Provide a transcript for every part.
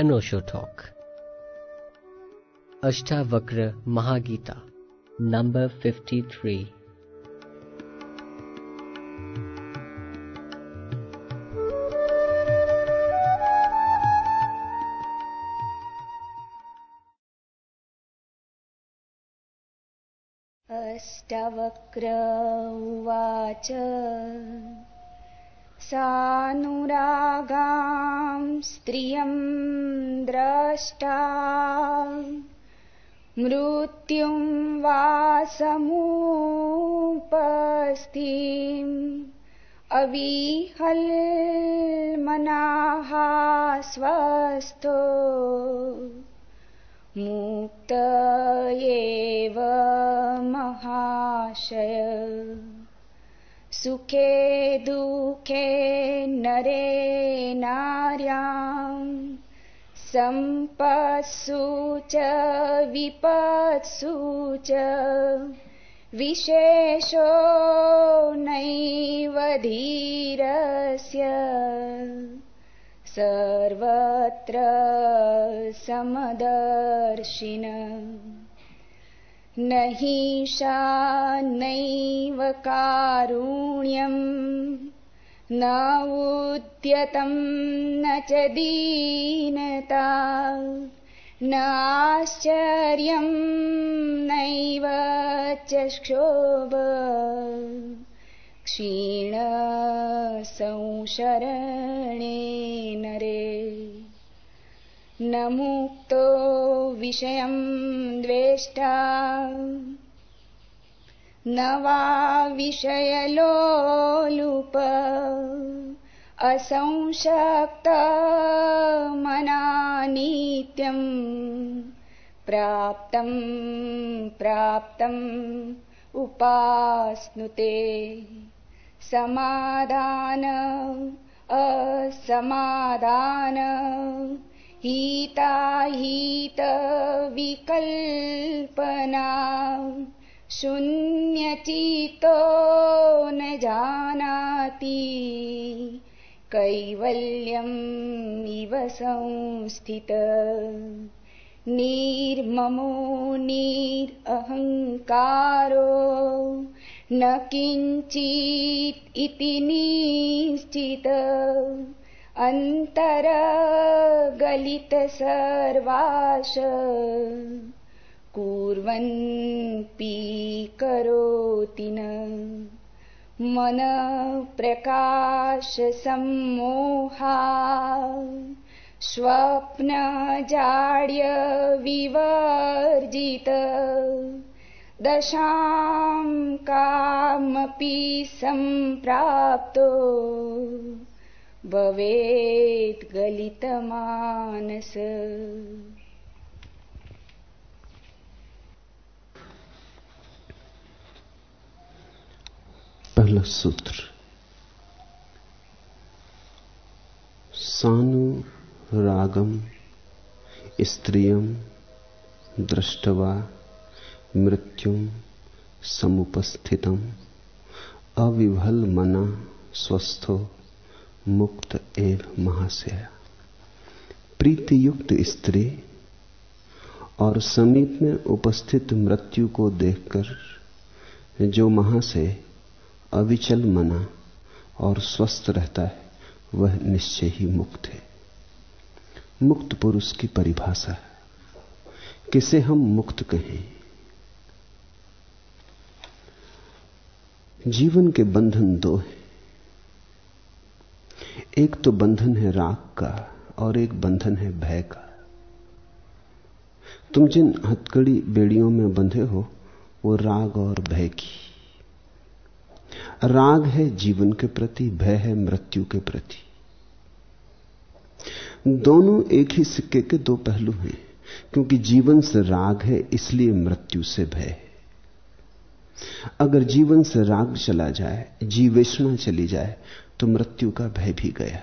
एनोशो talk Ashtavakra Mahageeta number 53 Ashtavakra उवाच सानुरागा स्त्रियम् मृत्युं वासमुपस्थिम् अविहल्मनाः स्वस्थो मुक्त एव महाशय। सुखे दुःखे नरे नार्याम् सम्पत्सु च विपत्सु च। विशेषो नैव धीरस्य। सर्वत्र समदर्शिन। न हीशा नैव कारुण्यम् उद्यतं न च दीनता नाश्चर्यं नैव च क्षोभ। क्षीणसंशरणे नरे न मुक्तो विषयं द्वेष्टा न वा विषयलोलुप असंशक्तमनानित्यम् प्राप्तं प्राप्तम् उपास्नुते। समाधान असमाधान हिताहितविकल्पना शून्यचितो न जानाति। कैवल्यम् इव संस्थित। निर्ममो निरहङ्कारो न किञ्चित् इति निश्चित। अन्तरगलितसर्वाश कुर्वन्पि करोति न। मनप्रकाशसम्मोहा। स्वप्नजाड्यविवर्जित। दशां कामपि सम्प्राप्तो। भवेत् पहला सूत्र। सानु रागम स्त्रियम दृष्टवा मृत्युम समुपस्थितम अविभल मना स्वस्थो मुक्त एव महाशय। प्रीति युक्त स्त्री और समीप में उपस्थित मृत्यु को देखकर जो महाशय अविचल मना और स्वस्थ रहता है, वह निश्चय ही मुक्त है। मुक्त पुरुष की परिभाषा है। किसे हम मुक्त कहें? जीवन के बंधन दो हैं। एक तो बंधन है राग का और एक बंधन है भय का। तुम जिन हथकड़ी बेड़ियों में बंधे हो, वो राग और भय की। राग है जीवन के प्रति, भय है मृत्यु के प्रति। दोनों एक ही सिक्के के दो पहलू हैं, क्योंकि जीवन से राग है, इसलिए मृत्यु से भय है। अगर जीवन से राग चला जाए, जीवेषणा चली जाए तो मृत्यु का भय भी गया।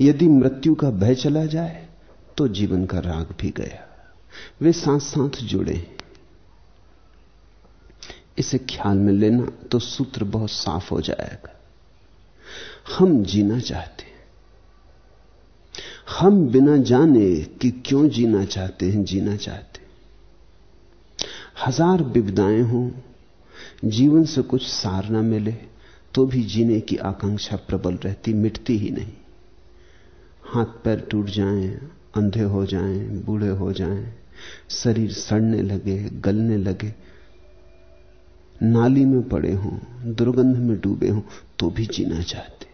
यदि मृत्यु का भय चला जाए तो जीवन का राग भी गया। वे साथ साथ जुड़े इसे ख्याल में लेना तो सूत्र बहुत साफ़ हो जाएगा। हम जीना चाहते हैं। हम बिना जाने कि क्यों जीना चाहते हैं जीना चाहते हैं। हज़ार विविधाएँ हों जीवन से कुछ सार ना मिले तो भी जीने की आकांक्षा प्रबल रहती मिटती ही नहीं। हाथ पैर टूट जाएँ, अंधे हो जाएँ, बूढ़े हो जाएँ, शरीर सड़ने लगे गलने लगे नाली में पड़े हों, दुर्गंध में डूबे हों तो भी जीना चाहते।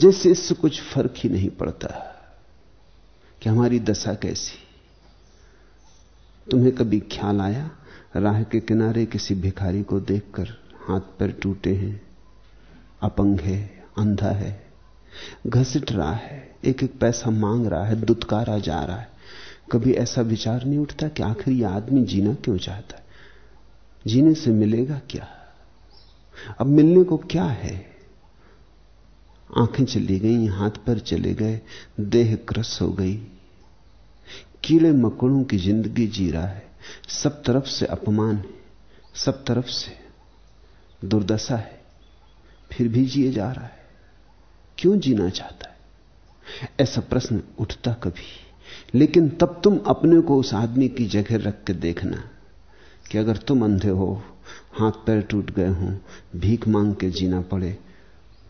जैसे इससे कुछ फ़र्क ही नहीं पड़ता कि हमारी दशा कैसी। तुम्हें कभी ख्याल आया? राह के किनारे किसी भिखारी को देखकर हाथ पैर टूटे हैं, अपंग है, अंधा है, घसीट रहा है एक एक पैसा मांग रहा है, दुत्कारा जा रहा है। कभी ऐसा विचार नहीं उठता कि आखिर यह आदमी जीना क्यों चाहता? है जीने से मिलेगा क्या? अब मिलने को क्या है? आँखें चली गई, हाथ पर चले गए, देह क्रस हो गई। कीड़े मकड़ों की ज़िंदगी जी रहा है। सब तरफ़ से अपमान है, सब तरफ़ से दुर्दशा है। फिर भी जिए जा रहा है। क्यों जीना चाहता है? ऐसा प्रश्न उठता कभी। लेकिन तब तुम अपने को उस आदमी की जगह रख के देखना। कि अगर तुम अंधे हो, हाथ पैर टूट गए हो, भीख मांग के जीना पड़े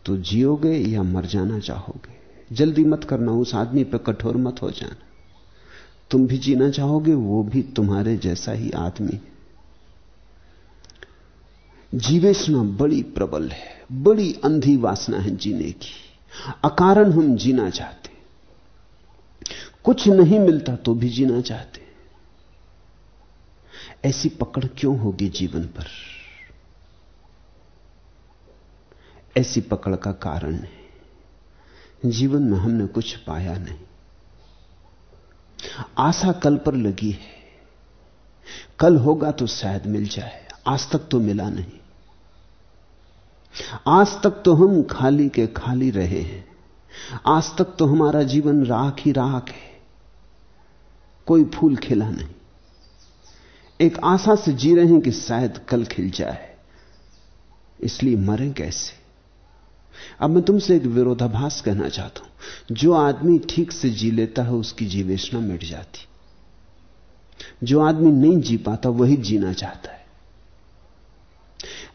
तो जियोगे या मर जाना चाहोगे? जल्दी मत करना, उस आदमी पर कठोर मत हो जाना। तुम भी जीना चाहोगे, वो भी तुम्हारे जैसा ही आदमी। जीवेशना बड़ी प्रबल है, बड़ी अंधी वासना है जीने की। अकारण हम जीना चाहते। कुछ नहीं मिलता तो भी जीना चाहते। ऐसी पकड़ क्यों होगी जीवन पर? ऐसी पकड़ का कारण है। जीवन में हमने कुछ पाया नहीं। आशा कल पर लगी है। कल होगा तो शायद मिल जाए। आज तक तो मिला नहीं। आज तक तो हम खाली के खाली रहे हैं। आज तक तो हमारा जीवन राख ही राख है। कोई फूल खिला नहीं। एक आशा से जी रहे हैं कि शायद कल खिल जाए। इसलिए मरें कैसे? अब मैं तुमसे एक विरोधाभास कहना चाहता हूँ। जो आदमी ठीक से जी लेता है, उसकी जीवेशना मिट जाती। जो आदमी नहीं जी पाता, वही जीना चाहता है।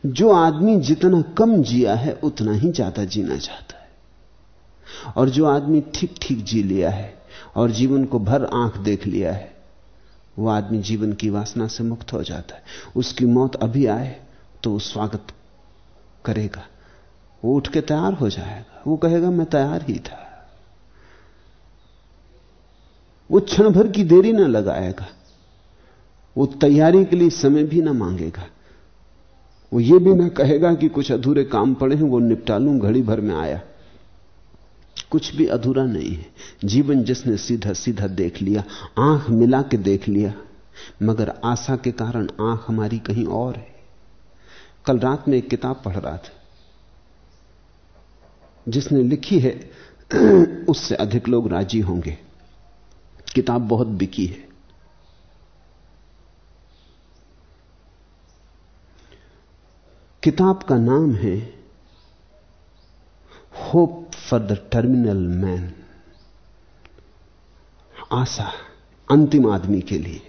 जो आदमी जितना कम जिया है, उतना ही ज़्यादा जीना चाहता है। और जो आदमी ठीक ठीक जी लिया है, और जीवन को भर आँख देख लिया है वो आदमी जीवन की वासना से मुक्त हो जाता है। उसकी मौत अभी आए तो वो स्वागत करेगा। वो उठ के तैयार हो जाएगा। वो कहेगा, मैं तैयार ही था। वो क्षण भर की देरी ना लगाएगा। वो तैयारी के लिए समय भी ना मांगेगा। वो ये भी ना कहेगा कि कुछ अधूरे काम पड़े हैं, वो निपटा लूँ, घड़ी भर में आया। कुछ भी अधूरा नहीं है। जीवन जिसने सीधा सीधा देख लिया, आँख मिला के देख लिया, मगर आशा के कारण आँख हमारी कहीं और है। कल रात में एक किताब पढ़ रहा था। जिसने लिखी है, उससे अधिक लोग राज़ी होंगे। किताब बहुत बिकी है। किताब का नाम है hope for the terminal man आशा अंतिम आदमी के लिए।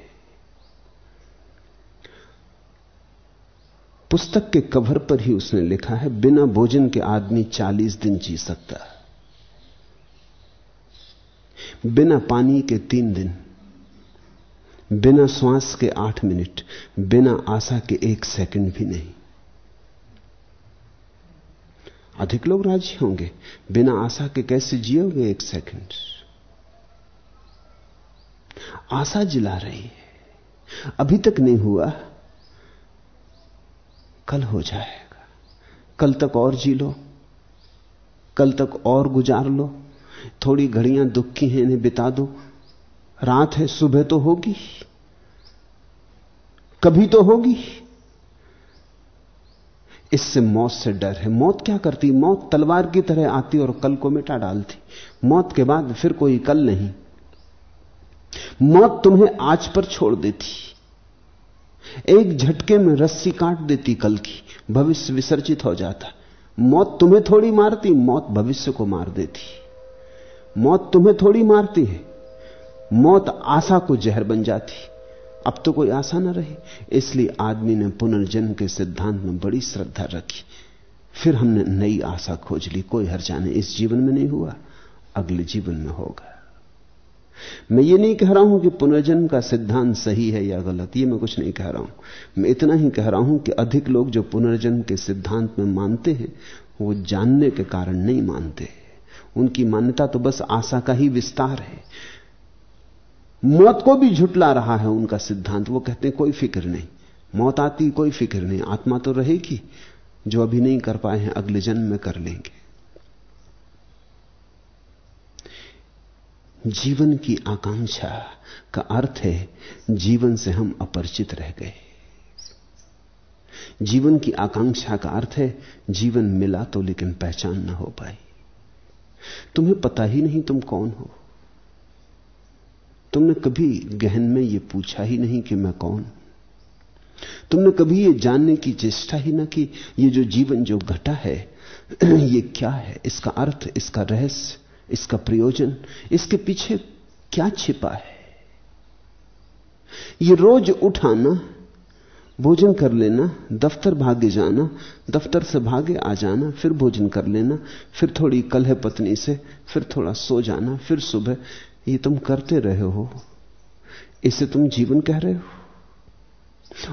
पुस्तक के कवर पर ही उसने लिखा है, बिना भोजन के आदमी 40 दिन जी सकता बिना पानी के तीन दिन, बिना श्वास के आठ मिनट, बिना आशा के एक सेकंड भी नहीं। अधिक लोग राज़ी होंगे। बिना आशा के कैसे जियोगे एक सेकंड आशा जिला रही है। अभी तक नहीं हुआ। कल हो जाएगा। कल तक और जी लो। कल तक और गुजार लो। थोड़ी घड़ियाँ दुख की हैं, इन्हें बिता दो। रात है, सुबह तो होगी। कभी तो होगी। इससे मौत से डर है। मौत क्या करती? मौत तलवार की तरह आती और कल को मिटा डालती। मौत के बाद फिर कोई कल नहीं। मौत तुम्हें आज पर छोड़ देती। एक झटके में रस्सी काट देती कल की। भविष्य विसर्जित हो जाता। मौत तुम्हें थोड़ी मारती, मौत भविष्य को मार देती। मौत तुम्हें थोड़ी मारती है। मौत आशा को जहर बन जाती। अब तो कोई आशा ना रही। इसलिए आदमी ने पुनर्जन्म के सिद्धांत में बड़ी श्रद्धा रखी। फिर हमने नई आशा खोज ली, कोई हर जाने इस जीवन में नहीं हुआ, अगले जीवन में होगा। मैं ये नहीं कह रहा हूँ कि पुनर्जन्म का सिद्धांत सही है या गलत, ये मैं कुछ नहीं कह रहा हूँ। मैं इतना ही कह रहा हूँ कि अधिक लोग जो पुनर्जन्म के सिद्धांत में मानते हैं, वो जानने के कारण नहीं मानते। उनकी मान्यता तो बस आशा का ही विस्तार है। मौत को भी झुटला रहा है उनका सिद्धांत। वो कहते हैं, कोई फ़िक्र नहीं। मौत आती, कोई फ़िक्र नहीं। आत्मा तो रहेगी। जो अभी नहीं कर पाए हैं, अगले जन्म में कर लेंगे। जीवन की आकांक्षा का अर्थ है, जीवन से हम अपरिचित रह गए। जीवन की आकांक्षा का अर्थ है, जीवन मिला तो लेकिन पहचान ना हो पाई। तुम्हें पता ही नहीं तुम कौन हो। तुमने कभी गहन में यह पूछा ही नहीं कि मैं कौन? तुमने कभी यह जानने की चेष्टा ही ना कि, ये जो जीवन जो घटा है, ये क्या है? इसका अर्थ, इसका रहस्य, इसका प्रयोजन, इसके पीछे क्या छिपा है? ये रोज उठाना, भोजन कर लेना, दफ्तर भागे जाना, दफ्तर से भागे आ जाना, फिर भोजन कर लेना, फिर थोड़ी कलह पत्नी से, फिर थोड़ा सो जाना, फिर सुबह ये तुम करते रहे हो। इसे तुम जीवन कह रहे हो।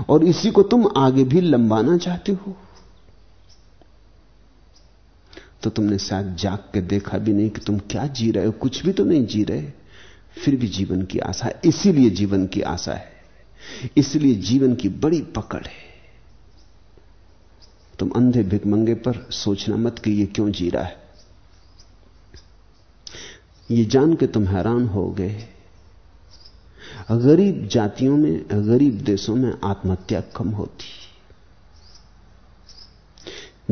और इसी को तुम आगे भी लंबाना चाहते हो। तो तुमने शायद जाग के देखा भी नहीं कि तुम क्या जी रहे हो। कुछ भी तो नहीं जी रहे। फिर भी जीवन की आशा, इसीलिए जीवन की आशा है। इसलिए जीवन की बड़ी पकड़ है। तुम अंधे भिकमंगे पर सोचना मत कि ये क्यों जी रहा है। ये जान के तुम हैरान हो गए। गरीब जातियों में, गरीब देशों में आत्महत्या कम होती।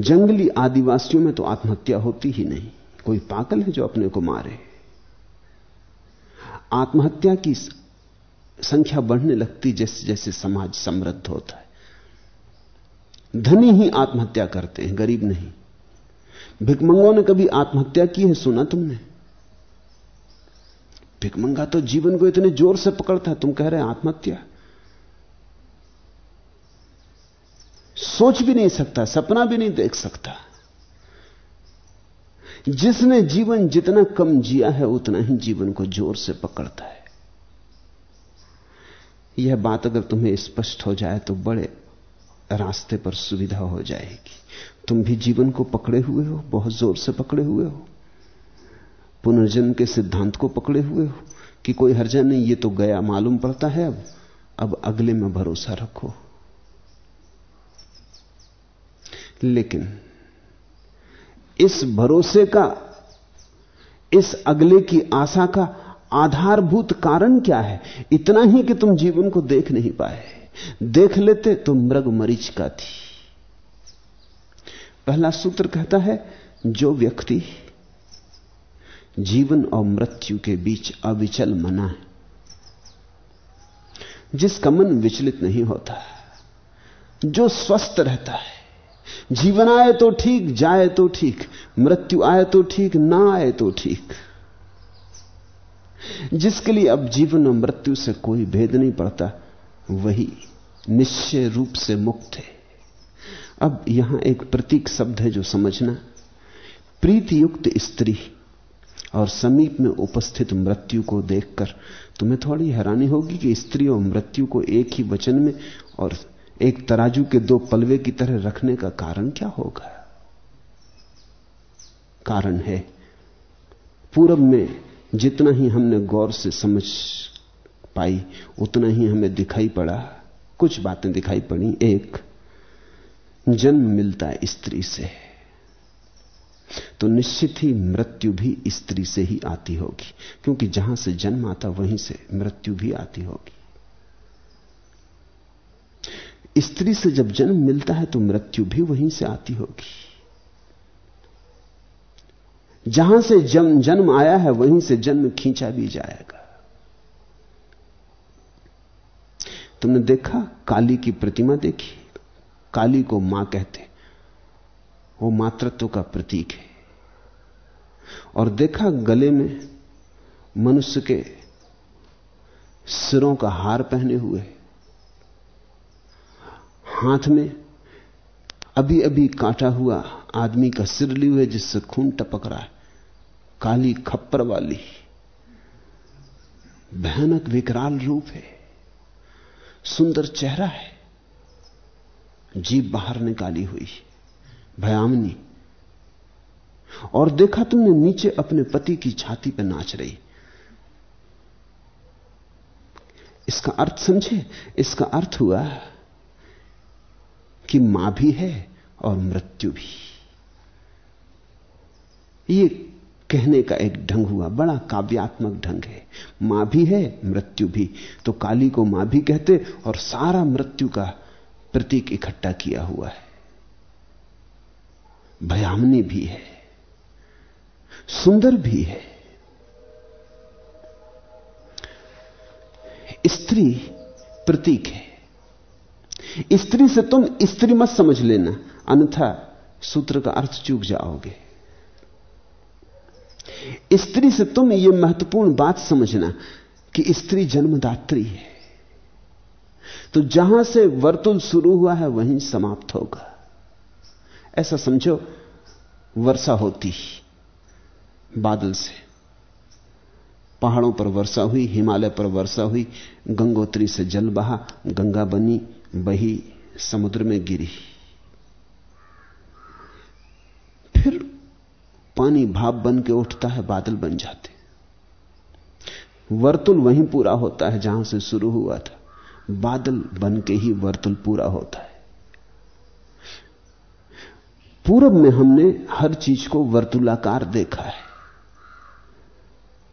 जंगली आदिवासियों में तो आत्महत्या होती ही नहीं। कोई पागल है जो अपने को मारे। आत्महत्या की संख्या बढ़ने लगती जैसे जैसे समाज समृद्ध होता है। धनी ही आत्महत्या करते हैं, गरीब नहीं। भिकमंगों ने कभी आत्महत्या की है, सुना तुमने? भिकमंगा तो जीवन को इतने ज़ोर से पकड़ता है। तुम कह रहे हैं आत्महत्या। सोच भी नहीं सकता, सपना भी नहीं देख सकता। जिसने जीवन जितना कम जिया है, उतना ही जीवन को ज़ोर से पकड़ता है। यह बात अगर तुम्हें स्पष्ट हो जाए तो बड़े रास्ते पर सुविधा हो जाएगी। तुम भी जीवन को पकड़े हुए हो, बहुत ज़ोर से पकड़े हुए हो। पुनर्जन्म के सिद्धांत को पकड़े हुए हो कि कोई हर्जा नहीं ये तो गया, मालूम पड़ता है अब। अब अगले में भरोसा रखो। लेकिन इस भरोसे का, इस अगले की आशा का आधारभूत कारण क्या है? इतना ही कि तुम जीवन को देख नहीं पाए। देख लेते तो मृग मरीच का थी। पहला सूत्र कहता है, जो व्यक्ति जीवन और मृत्यु के बीच अविचल मना है। जिसका मन विचलित नहीं होता, जो स्वस्थ रहता है, जीवन आए तो ठीक, जाए तो ठीक, मृत्यु आए तो ठीक, ना आए तो ठीक। जिसके लिए अब जीवन और मृत्यु से कोई भेद नहीं पड़ता, वही निश्चय रूप से मुक्त है। अब यहाँ एक प्रतीक शब्द है जो समझना प्रीति युक्त स्त्री। और समीप में उपस्थित मृत्यु को देखकर तुम्हें थोड़ी हैरानी होगी कि स्त्री और मृत्यु को एक ही वचन में और एक तराजू के दो पलवे की तरह रखने का कारण क्या होगा? कारण है, पूरब में जितना ही हमने गौर से समझ पाई, उतना ही हमें दिखाई पड़ा, कुछ बातें दिखाई पड़ी। एक, जन्म मिलता है स्त्री से। तो निश्चित ही मृत्यु भी स्त्री से ही आती होगी, क्योंकि जहाँ से जन्म आता वहीं से मृत्यु भी आती होगी। स्त्री से जब जन्म मिलता है तो मृत्यु भी वहीं से आती होगी। जहाँ से जन्म जन्म आया है वहीं से जन्म खींचा भी जाएगा। तुमने देखा काली की प्रतिमा देखी? काली को माँ कहते वो मातृत्व का प्रतीक है। और देखा गले में मनुष्य के सिरों का हार पहने हुए, हाथ में अभी अभी काटा हुआ आदमी का सिर ली हुए जिससे खून टपक रहा है। काली खप्पर वाली, भयानक विकराल रूप है। सुंदर चेहरा है। जीप बाहर निकाली हुई। भयामनी। और देखा तुमने नीचे अपने पति की छाती पर नाच रही। इसका अर्थ समझे? इसका अर्थ हुआ कि माँ भी है और मृत्यु भी। ये कहने का एक ढंग हुआ, बड़ा काव्यात्मक ढंग है। माँ भी है, मृत्यु भी। तो काली को माँ भी कहते और सारा मृत्यु का प्रतीक इकट्ठा किया हुआ है। भयामनी भी है, सुंदर भी है। स्त्री प्रतीक है। स्त्री से तुम स्त्री मत समझ लेना, अन्यथा सूत्र का अर्थ चूक जाओगे। स्त्री से तुम यह महत्वपूर्ण बात समझना कि स्त्री जन्मदात्री है। तो जहाँ से वर्तुल शुरू हुआ है, वहीं समाप्त होगा। ऐसा समझो, वर्षा होती बादल से। पहाड़ों पर वर्षा हुई, हिमालय पर वर्षा हुई, गंगोत्री से जल बहा, गंगा बनी, बही, समुद्र में गिरी। फिर पानी भाप बन के उठता है, बादल बन जाते। वर्तुल वहीं पूरा होता है, जहाँ से शुरू हुआ था। बादल बन के ही वर्तुल पूरा होता है। पूरब में हमने हर चीज़ को वर्तुलाकार देखा है।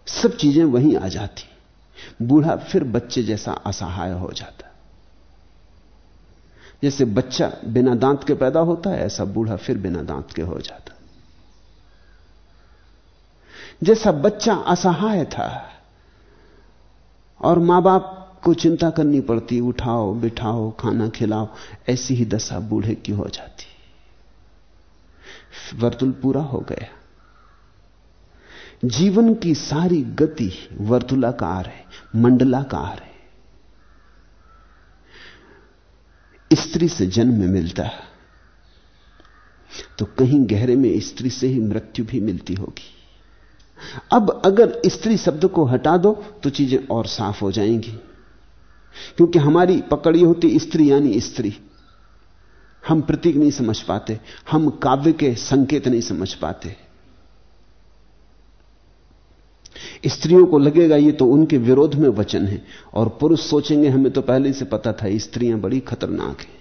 सब चीज़ें वहीं आ जाती। बूढ़ा फिर बच्चे जैसा असहाय हो जाता। जैसे बच्चा बिना दांत के पैदा होता है, ऐसा बूढ़ा फिर बिना दांत के हो जाता। जैसा बच्चा असहाय था और माँ बाप को चिंता करनी पड़ती, उठाओ, बिठाओ, खाना खिलाओ, ऐसी ही दशा बूढ़े की हो जाती। वर्तुल पूरा हो गया। जीवन की सारी गति वर्तुलाकार है, मंडलाकार है। स्त्री से जन्म मिलता है तो कहीं गहरे में स्त्री से ही मृत्यु भी मिलती होगी। अब अगर स्त्री शब्द को हटा दो तो चीज़ें और साफ़ हो जाएँगी। क्योंकि हमारी पकड़ी होती स्त्री यानी स्त्री। हम प्रतीक नहीं समझ पाते, हम काव्य के संकेत नहीं समझ पाते। स्त्रियों को लगेगा ये तो उनके विरोध में वचन है, और पुरुष सोचेंगे, हमें तो पहले से पता था स्त्रियाँ बड़ी खतरनाक हैं।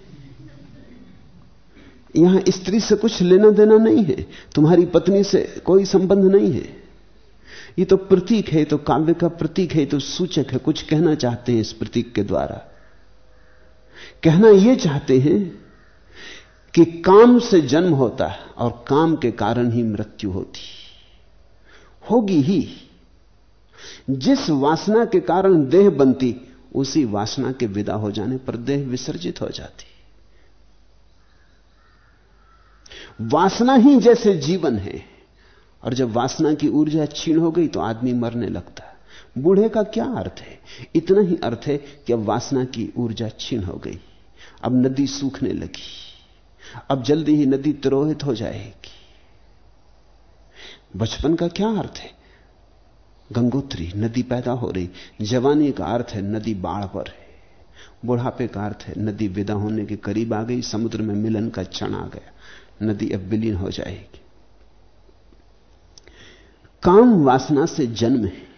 यहाँ स्त्री से कुछ लेना देना नहीं है, तुम्हारी पत्नी से कोई संबंध नहीं है। ये तो प्रतीक है तो काव्य का प्रतीक है तो सूचक है, कुछ कहना चाहते हैं इस प्रतीक के द्वारा। कहना यह चाहते हैं कि काम से जन्म होता है और काम के कारण ही मृत्यु होती। होगी ही। जिस वासना के कारण देह बनती, उसी वासना के विदा हो जाने पर देह विसर्जित हो जाती। वासना ही जैसे जीवन है, और जब वासना की ऊर्जा छीन हो गई तो आदमी मरने लगता है। बूढ़े का क्या अर्थ है? इतना ही अर्थ है कि अब वासना की ऊर्जा छीन हो गई। अब नदी सूखने लगी। अब जल्दी ही नदी तिरोहित हो जाएगी। बचपन का क्या अर्थ है? गंगोत्री, नदी पैदा हो रही। जवानी का अर्थ है नदी बाढ़ पर है। बुढ़ापे का अर्थ है नदी विदा होने के करीब आ गई, समुद्र में मिलन का क्षण आ गया। नदी अब विलीन हो जाएगी। काम वासना से जन्म है।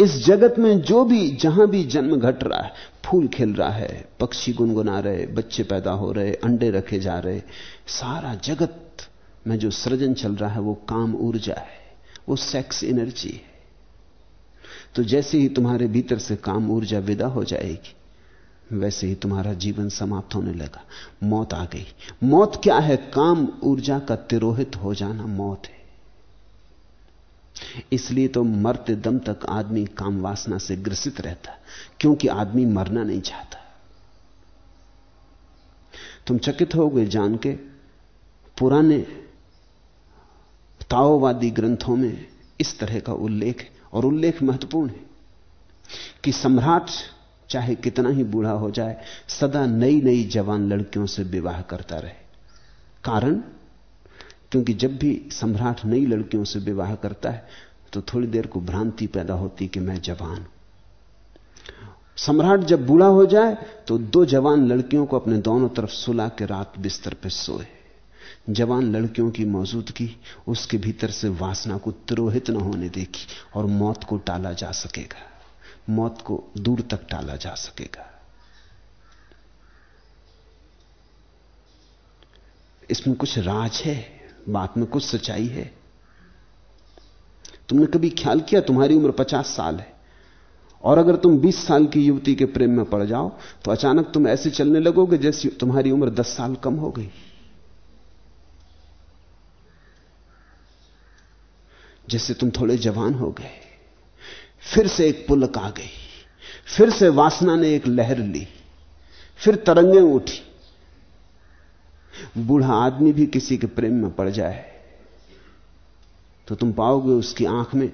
इस जगत में जो भी, जहाँ भी जन्म घट रहा है फूल खिल रहा है, पक्षी गुनगुना रहे, बच्चे पैदा हो रहे, अंडे रखे जा रहे, सारा जगत में जो सृजन चल रहा है, वो काम ऊर्जा है, वो सेक्स एनर्जी है। तो जैसे ही तुम्हारे भीतर से काम ऊर्जा विदा हो जाएगी, वैसे ही तुम्हारा जीवन समाप्त होने लगा, मौत आ गई। मौत क्या है? काम ऊर्जा का तिरोहित हो जाना मौत है। इसलिए तो मरते दम तक आदमी काम वासना से ग्रसित रहता क्योंकि आदमी मरना नहीं चाहता। तुम चकित हो गए जान के, पुराने ताओवादी ग्रंथों में इस तरह का उल्लेख है, और उल्लेख महत्वपूर्ण है कि सम्राट चाहे कितना ही बूढ़ा हो जाए, सदा नई नई जवान लड़कियों से विवाह करता रहे। कारण? क्योंकि जब भी सम्राट नई लड़कियों से विवाह करता है तो थोड़ी देर को भ्रांति पैदा होती कि मैं जवान सम्राट जब बूढ़ा हो जाए तो दो जवान लड़कियों को अपने दोनों तरफ़ सुला के रात बिस्तर पर सोए। जवान लड़कियों की मौजूदगी, उसके भीतर से वासना को तिरोहित न होने देगी और मौत को टाला जा सकेगा। मौत को दूर तक टाला जा सकेगा। इसमें कुछ राज है। बात में कुछ सच्चाई है। तुमने कभी ख्याल किया तुम्हारी उम्र पचास साल है? और अगर तुम बीस साल की युवती के प्रेम में पड़ जाओ तो अचानक तुम ऐसे चलने लगोगे जैसे तुम्हारी उम्र दस साल कम हो गई। जैसे तुम थोड़े जवान हो गए, फिर से एक पुलक आ गई, फिर से वासना ने एक लहर ली, फिर तरंगें उठी। बूढ़ा आदमी भी किसी के प्रेम में पड़ जाए तो तुम पाओगे उसकी आँख में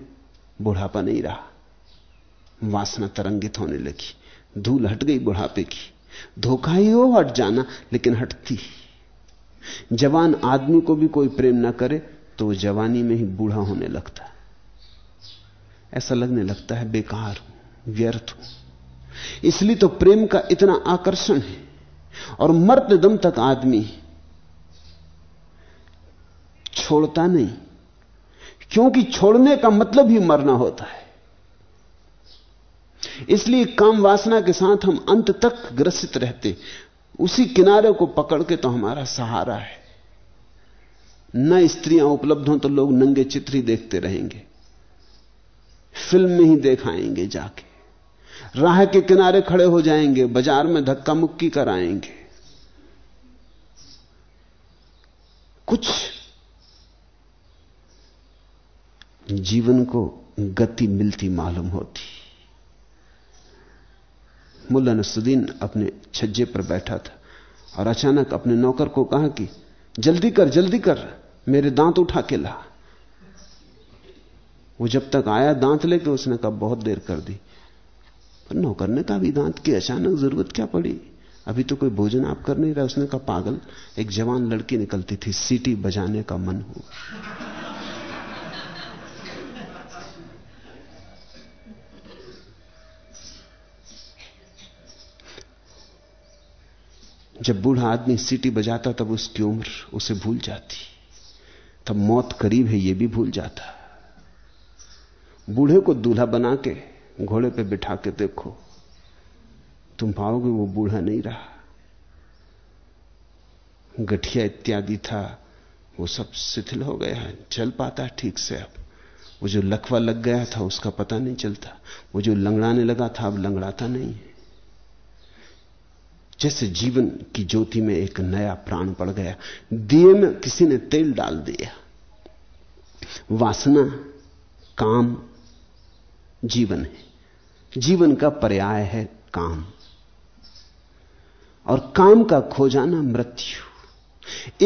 बुढ़ापा नहीं रहा। वासना तरंगित होने लगी। धूल हट गई बुढ़ापे की। धोखा ही हो हट जाना, लेकिन हटती। जवान आदमी को भी कोई प्रेम ना करे तो जवानी में ही बूढ़ा होने लगता। ऐसा लगने लगता है, बेकार हूँ, व्यर्थ हूँ। इसलिए तो प्रेम का इतना आकर्षण है, और मरते दम तक आदमी छोड़ता नहीं। क्योंकि छोड़ने का मतलब ही मरना होता है। इसलिए काम वासना के साथ हम अंत तक ग्रसित रहते। उसी किनारे को पकड़ के तो हमारा सहारा है। न स्त्रियाँ उपलब्ध हों तो लोग नंगे चित्र ही देखते रहेंगे। फ़िल्म में ही देखाएँगे जाके। राह के किनारे खड़े हो जाएँगे, बाज़ार में धक्का मुक्की कराएँगे। कुछ जीवन को गति मिलती मालूम होती। मुल्ला नसुद्दीन अपने छज्जे पर बैठा था और अचानक अपने नौकर को कहा कि, जल्दी कर जल्दी कर, मेरे दांत उठा के ला। वो जब तक आया दांत लेके उसने कहा बहुत देर कर दी। पर नौकर ने कहा भी दांत की अचानक ज़रूरत क्या पड़ी? अभी तो कोई भोजन आप कर नहीं रहा। उसने कहा, पागल, एक जवान लड़की निकलती थी, सीटी बजाने का मन हुआ। जब बूढ़ा आदमी सीटी बजाता तब उसकी उम्र उसे भूल जाती। तब मौत करीब है यह भी भूल जाता। बूढ़े को दूल्हा बना के घोड़े पे बिठा के देखो, तुम पाओगे वो बूढ़ा नहीं रहा। गठिया इत्यादि था, वो सब शिथिल हो गया है, चल पाता ठीक से अब। वो जो लखवा लग गया था, उसका पता नहीं चलता। वो जो लंगड़ाने लगा था, अब लंगड़ाता नहीं है। जैसे जीवन की ज्योति में एक नया प्राण पड़ गया, दिए में किसी ने तेल डाल दिया। वासना, काम, जीवन है। जीवन का पर्याय है काम। और काम का खो जाना मृत्यु।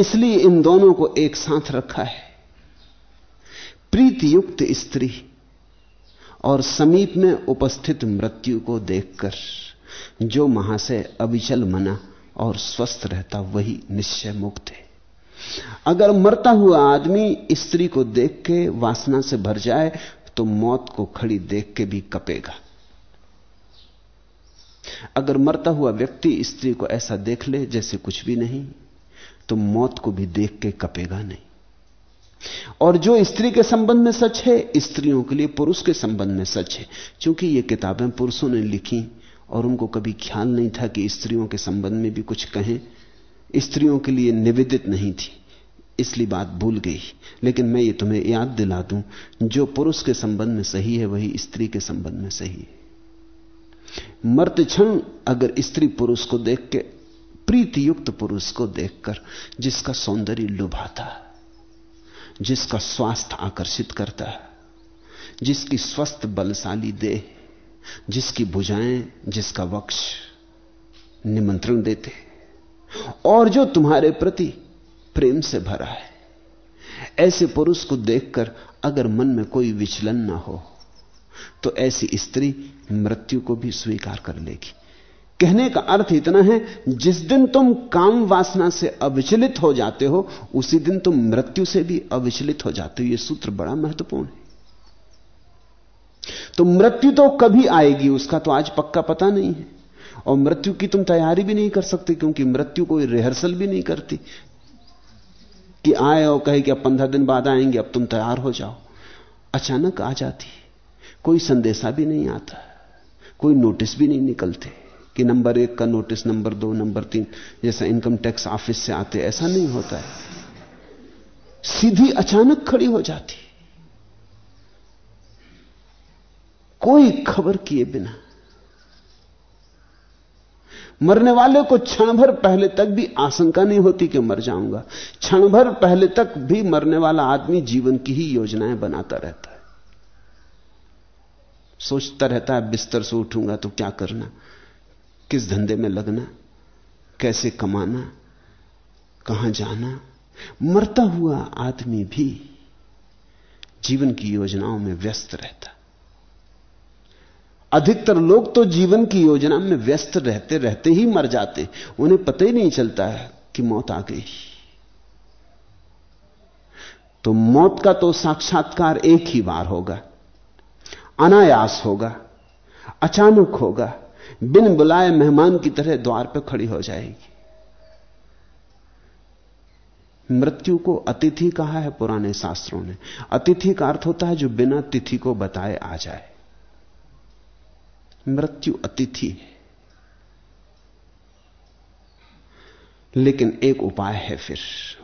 इसलिए इन दोनों को एक साथ रखा है। प्रीति युक्त स्त्री और समीप में उपस्थित मृत्यु को देखकर जो महाशय अविचल मना और स्वस्थ रहता, वही निश्चय मुक्त है। अगर मरता हुआ आदमी स्त्री को देख के वासना से भर जाए तो मौत को खड़ी देख के भी कपेगा। अगर मरता हुआ व्यक्ति स्त्री को ऐसा देख ले जैसे कुछ भी नहीं तो मौत को भी देख के कपेगा नहीं। और जो स्त्री के संबंध में सच है, स्त्रियों के लिए पुरुष के संबंध में सच है, क्योंकि ये किताबें पुरुषों ने लिखी और उनको कभी ख्याल नहीं था कि स्त्रियों के संबंध में भी कुछ कहें। स्त्रियों के लिए निवेदित नहीं थी, इसलिए बात भूल गई। लेकिन मैं ये तुम्हें याद दिला दूँ, जो पुरुष के संबंध में सही है, वही स्त्री के संबंध में सही है। मर्त क्षण अगर स्त्री पुरुष को देख के प्रीति युक्त पुरुष को देखकर, जिसका सौंदर्य लुभाता, जिसका स्वास्थ्य आकर्षित करता, जिसकी स्वस्थ बलशाली देह जिसकी भुजाएँ, जिसका वक्ष निमंत्रण देते और जो तुम्हारे प्रति प्रेम से भरा है, ऐसे पुरुष को देखकर अगर मन में कोई विचलन ना हो तो ऐसी स्त्री मृत्यु को भी स्वीकार कर लेगी। कहने का अर्थ इतना है, जिस दिन तुम काम वासना से अविचलित हो जाते हो, उसी दिन तुम मृत्यु से भी अविचलित हो जाते हो। यह सूत्र बड़ा महत्वपूर्ण है। तो मृत्यु तो कभी आएगी, उसका तो आज पक्का पता नहीं है। और मृत्यु की तुम तैयारी भी नहीं कर सकते, क्योंकि मृत्यु कोई रिहर्सल भी नहीं करती। कि आए और कहे कि अब पंद्रह दिन बाद आएँगे, अब तुम तैयार हो जाओ। अचानक आ जाती कोई संदेशा भी नहीं आता, कोई नोटिस भी नहीं निकलते कि नंबर एक का नोटिस, नंबर दो, नंबर तीन, जैसा इनकम टैक्स ऑफ़िस से आते, ऐसा नहीं होता है। सीधी अचानक खड़ी हो जाती कोई खबर किए बिना। मरने वाले को क्षण भर पहले तक भी आशंका नहीं होती कि मर जाऊँगा। क्षण भर पहले तक भी मरने वाला आदमी जीवन की ही योजनाएँ बनाता रहता है। सोचता रहता है, बिस्तर से उठूँगा तो क्या करना? किस धंधे में लगना? कैसे कमाना? कहाँ जाना? मरता हुआ आदमी भी जीवन की योजनाओं में व्यस्त रहता अधिकतर लोग तो जीवन की योजना में व्यस्त रहते रहते ही मर जाते उन्हें पता ही नहीं चलता है कि मौत आ गई। तो मौत का तो साक्षात्कार एक ही बार होगा। अनायास होगा। अचानक होगा। बिन बुलाए मेहमान की तरह द्वार पर खड़ी हो जाएगी। मृत्यु को अतिथि कहा है पुराने शास्त्रों ने। अतिथि का अर्थ होता है जो बिना तिथि को बताए आ जाए। मृत्यु अतिथि है। लेकिन एक उपाय है फिर,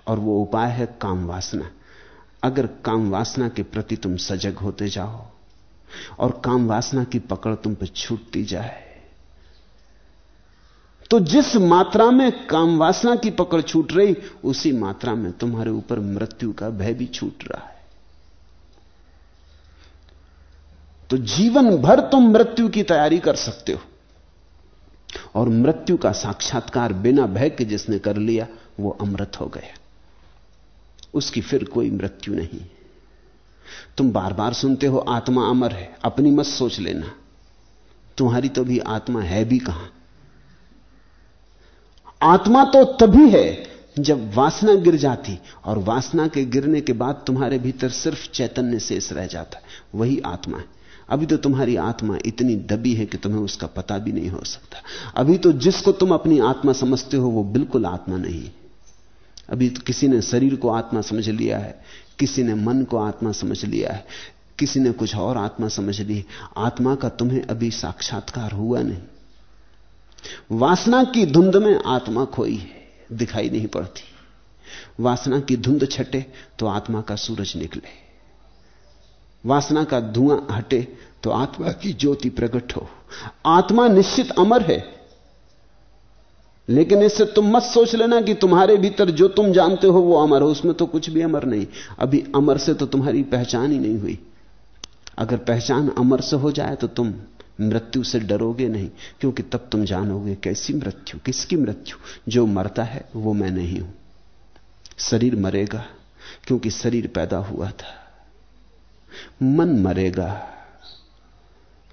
और वो उपाय है काम वासना। अगर काम वासना के प्रति तुम सजग होते जाओ, और काम वासना की पकड़ तुम पर छूटती जाए तो जिस मात्रा में काम वासना की पकड़ छूट रही, उसी मात्रा में तुम्हारे ऊपर मृत्यु का भय भी छूट रहा है। तो जीवन भर तुम मृत्यु की तैयारी कर सकते हो। और मृत्यु का साक्षात्कार बिना भय के जिसने कर लिया, वो अमृत हो गया। उसकी फिर कोई मृत्यु नहीं। तुम बार बार सुनते हो, आत्मा अमर है, अपनी मत सोच लेना। तुम्हारी तो भी आत्मा है भी कहाँ? आत्मा तो तभी है जब वासना गिर जाती, और वासना के गिरने के बाद तुम्हारे भीतर सिर्फ़ चैतन्य शेष रह जाता है, वही आत्मा है। अभी तो तुम्हारी आत्मा इतनी दबी है कि तुम्हें उसका पता भी नहीं हो सकता। अभी तो जिसको तुम अपनी आत्मा समझते हो, वो बिल्कुल आत्मा नहीं। अभी तो किसी ने शरीर को आत्मा समझ लिया है, किसी ने मन को आत्मा समझ लिया है, किसी ने कुछ और आत्मा समझ ली। आत्मा का तुम्हें अभी साक्षात्कार हुआ नहीं। वासना की धुंध में आत्मा खोई है, दिखाई नहीं पड़ती। वासना की धुंध छटे तो आत्मा का सूरज निकले। वासना का धुआँ हटे तो आत्मा की ज्योति प्रकट हो। आत्मा निश्चित अमर है। लेकिन इससे तुम मत सोच लेना कि तुम्हारे भीतर जो तुम जानते हो वो अमर हो, उसमें तो कुछ भी अमर नहीं। अभी अमर से तो तुम्हारी पहचान ही नहीं हुई। अगर पहचान अमर से हो जाए तो तुम मृत्यु से डरोगे नहीं, क्योंकि तब तुम जानोगे कैसी मृत्यु, किसकी मृत्यु। जो मरता है, वो मैं नहीं हूँ। शरीर मरेगा, क्योंकि शरीर पैदा हुआ था। मन मरेगा,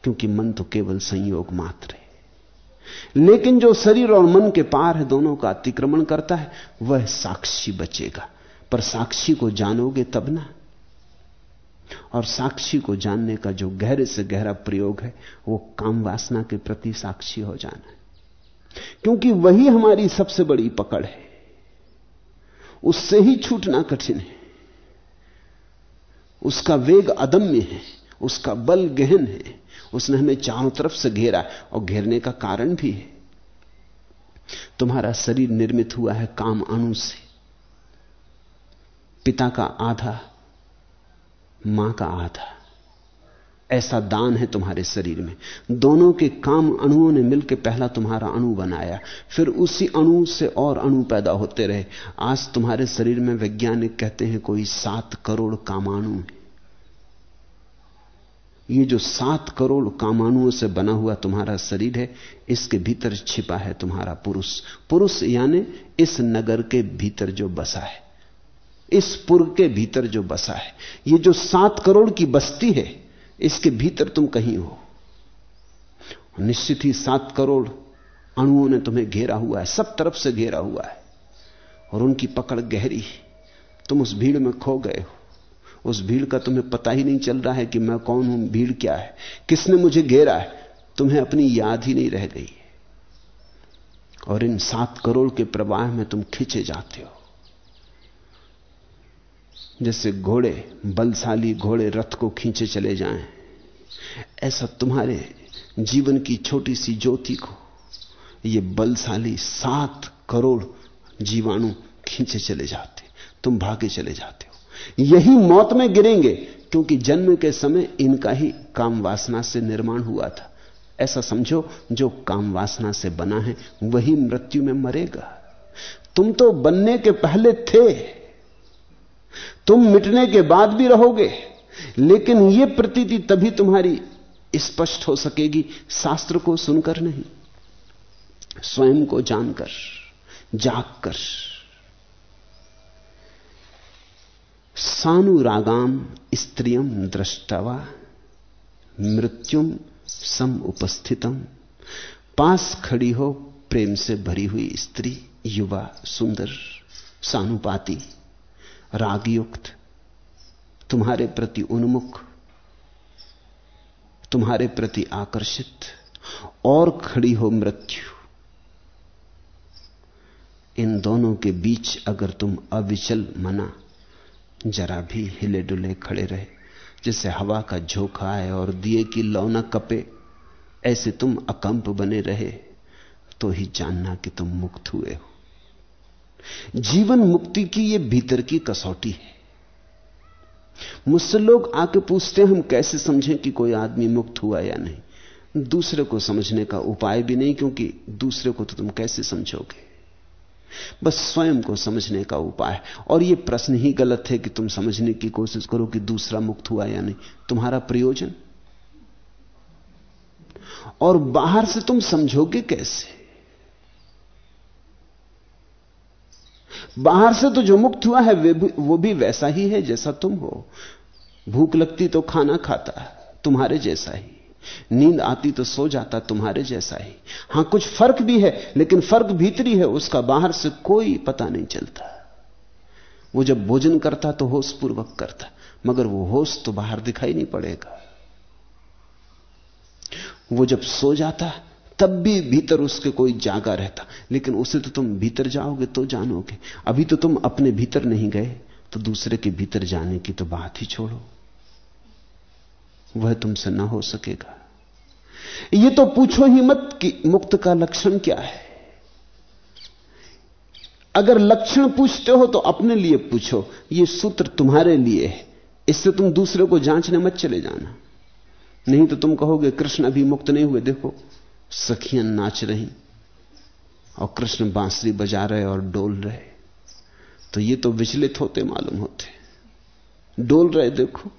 क्योंकि मन तो केवल संयोग मात्र है। लेकिन जो शरीर और मन के पार है, दोनों का अतिक्रमण करता है, वह साक्षी बचेगा। पर साक्षी को जानोगे तब ना। और साक्षी को जानने का जो गहरे से गहरा प्रयोग है, वो काम वासना के प्रति साक्षी हो जाना। क्योंकि वही हमारी सबसे बड़ी पकड़ है। उससे ही छूटना कठिन है। उसका वेग अदम्य है, उसका बल गहन है, उसने हमें चारों तरफ़ से घेरा और घेरने का कारण भी है। तुम्हारा शरीर निर्मित हुआ है काम अणु से। पिता का आधा, माँ का आधा। ऐसा दान है तुम्हारे शरीर में। दोनों के काम अणुओं ने मिलकर पहला तुम्हारा अणु बनाया। फिर उसी अणु से और अणु पैदा होते रहे। आज तुम्हारे शरीर में वैज्ञानिक कहते हैं, कोई सात करोड़ कामाणु है। ये जो सात करोड़ कामाणुओं से बना हुआ तुम्हारा शरीर है, इसके भीतर छिपा है तुम्हारा पुरुष। पुरुष यानी इस नगर के भीतर जो बसा है। इस पुर के भीतर जो बसा है। ये जो सात करोड़ की बस्ती है इसके भीतर तुम कहीं हो। निश्चित ही सात करोड़ अणुओं ने तुम्हें घेरा हुआ है, सब तरफ़ से घेरा हुआ है। और उनकी पकड़ गहरी तुम उस भीड़ में खो गए हो। उस भीड़ का तुम्हें पता ही नहीं चल रहा है कि मैं कौन हूँ, भीड़ क्या है। किसने मुझे घेरा है? तुम्हें अपनी याद ही नहीं रह गई। और इन सात करोड़ के प्रवाह में तुम खींचे जाते हो। जैसे घोड़े, बलशाली घोड़े रथ को खींचे चले जाएँ। ऐसा तुम्हारे जीवन की छोटी सी ज्योति को, ये बलशाली सात करोड़ जीवाणु खींचे चले जाते, तुम भागे चले जाते हो। यही मौत में गिरेंगे, क्योंकि जन्म के समय इनका ही काम वासना से निर्माण हुआ था। ऐसा समझो, जो काम वासना से बना है, वही मृत्यु में मरेगा। तुम तो बनने के पहले थे। तुम मिटने के बाद भी रहोगे, लेकिन यह प्रतीति तभी तुम्हारी स्पष्ट हो सकेगी, शास्त्र को सुनकर नहीं। स्वयं को जानकर, जागकर। सानुरागाम स्त्रियम दृष्टवा, मृत्युम सम उपस्थितम। पास खड़ी हो प्रेम से भरी हुई स्त्री, युवा, सुंदर, सानुपाती। रागयुक्त, तुम्हारे प्रति उन्मुख, तुम्हारे प्रति आकर्षित, और खड़ी हो मृत्यु। इन दोनों के बीच अगर तुम अविचल मना, जरा भी हिले डुले खड़े रहे जैसे हवा का झोंका है और दिए की लौना कपे, ऐसे तुम अकंप बने रहे तो ही जानना कि तुम मुक्त हुए हो। जीवन मुक्ति की ये भीतर की कसौटी है। मुझसे लोग आके पूछते हैं, हम कैसे समझें कि कोई आदमी मुक्त हुआ या नहीं? दूसरे को समझने का उपाय भी नहीं, क्योंकि दूसरे को तो तुम कैसे समझोगे? बस स्वयं को समझने का उपाय। और यह प्रश्न ही गलत है कि तुम समझने की कोशिश करो कि दूसरा मुक्त हुआ या नहीं। तुम्हारा प्रयोजन? और बाहर से तुम समझोगे कैसे? बाहर से तो जो मुक्त हुआ है वे भी, वो भी वैसा ही है जैसा तुम हो। भूख लगती तो खाना खाता तुम्हारे जैसा ही। नींद आती तो सो जाता तुम्हारे जैसा ही। हाँ कुछ फ़र्क भी है लेकिन फ़र्क भीतरी है उसका बाहर से कोई पता नहीं चलता। वो जब भोजन करता तो होश पूर्वक करता मगर वो होश तो बाहर दिखाई नहीं पड़ेगा। वो जब सो जाता तब भी भीतर उसके कोई जागा रहता। लेकिन उसे तो तुम भीतर जाओगे तो जानोगे। अभी तो तुम अपने भीतर नहीं गए तो दूसरे के भीतर जाने की तो बात ही छोड़ो। वह तुमसे ना हो सकेगा। यह तो पूछो ही मत कि मुक्त का लक्षण क्या है। अगर लक्षण पूछते हो तो अपने लिए पूछो। यह सूत्र तुम्हारे लिए है। इससे तुम दूसरे को जांचने मत चले जाना। नहीं तो तुम कहोगे, कृष्ण अभी मुक्त नहीं हुए, देखो। सखियाँ नाच रही और कृष्ण बांसुरी बजा रहे और डोल रहे। तो ये तो विचलित होते मालूम होते। डोल रहे देखो,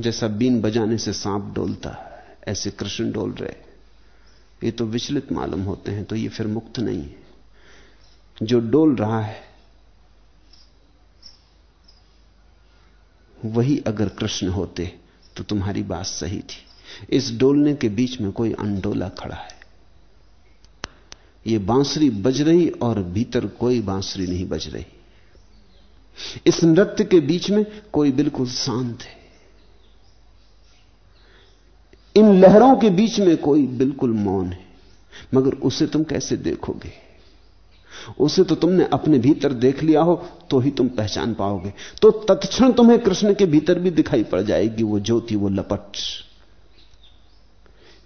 जैसा बीन बजाने से सांप डोलता है, ऐसे कृष्ण डोल रहे। ये तो विचलित मालूम होते हैं तो ये फिर मुक्त नहीं है। जो डोल रहा है, वही अगर कृष्ण होते तो तुम्हारी बात सही थी। इस डोलने के बीच में कोई अंडोला खड़ा है। ये बांसुरी बज रही और भीतर कोई बांसुरी नहीं बज रही। इस नृत्य के बीच में कोई बिल्कुल शांत है। इन लहरों के बीच में कोई बिल्कुल मौन है। मगर उसे तुम कैसे देखोगे? उसे तो तुमने अपने भीतर देख लिया हो तो ही तुम पहचान पाओगे। तो तत्क्षण तुम्हें कृष्ण के भीतर भी दिखाई पड़ जाएगी, वो ज्योति, वो लपट।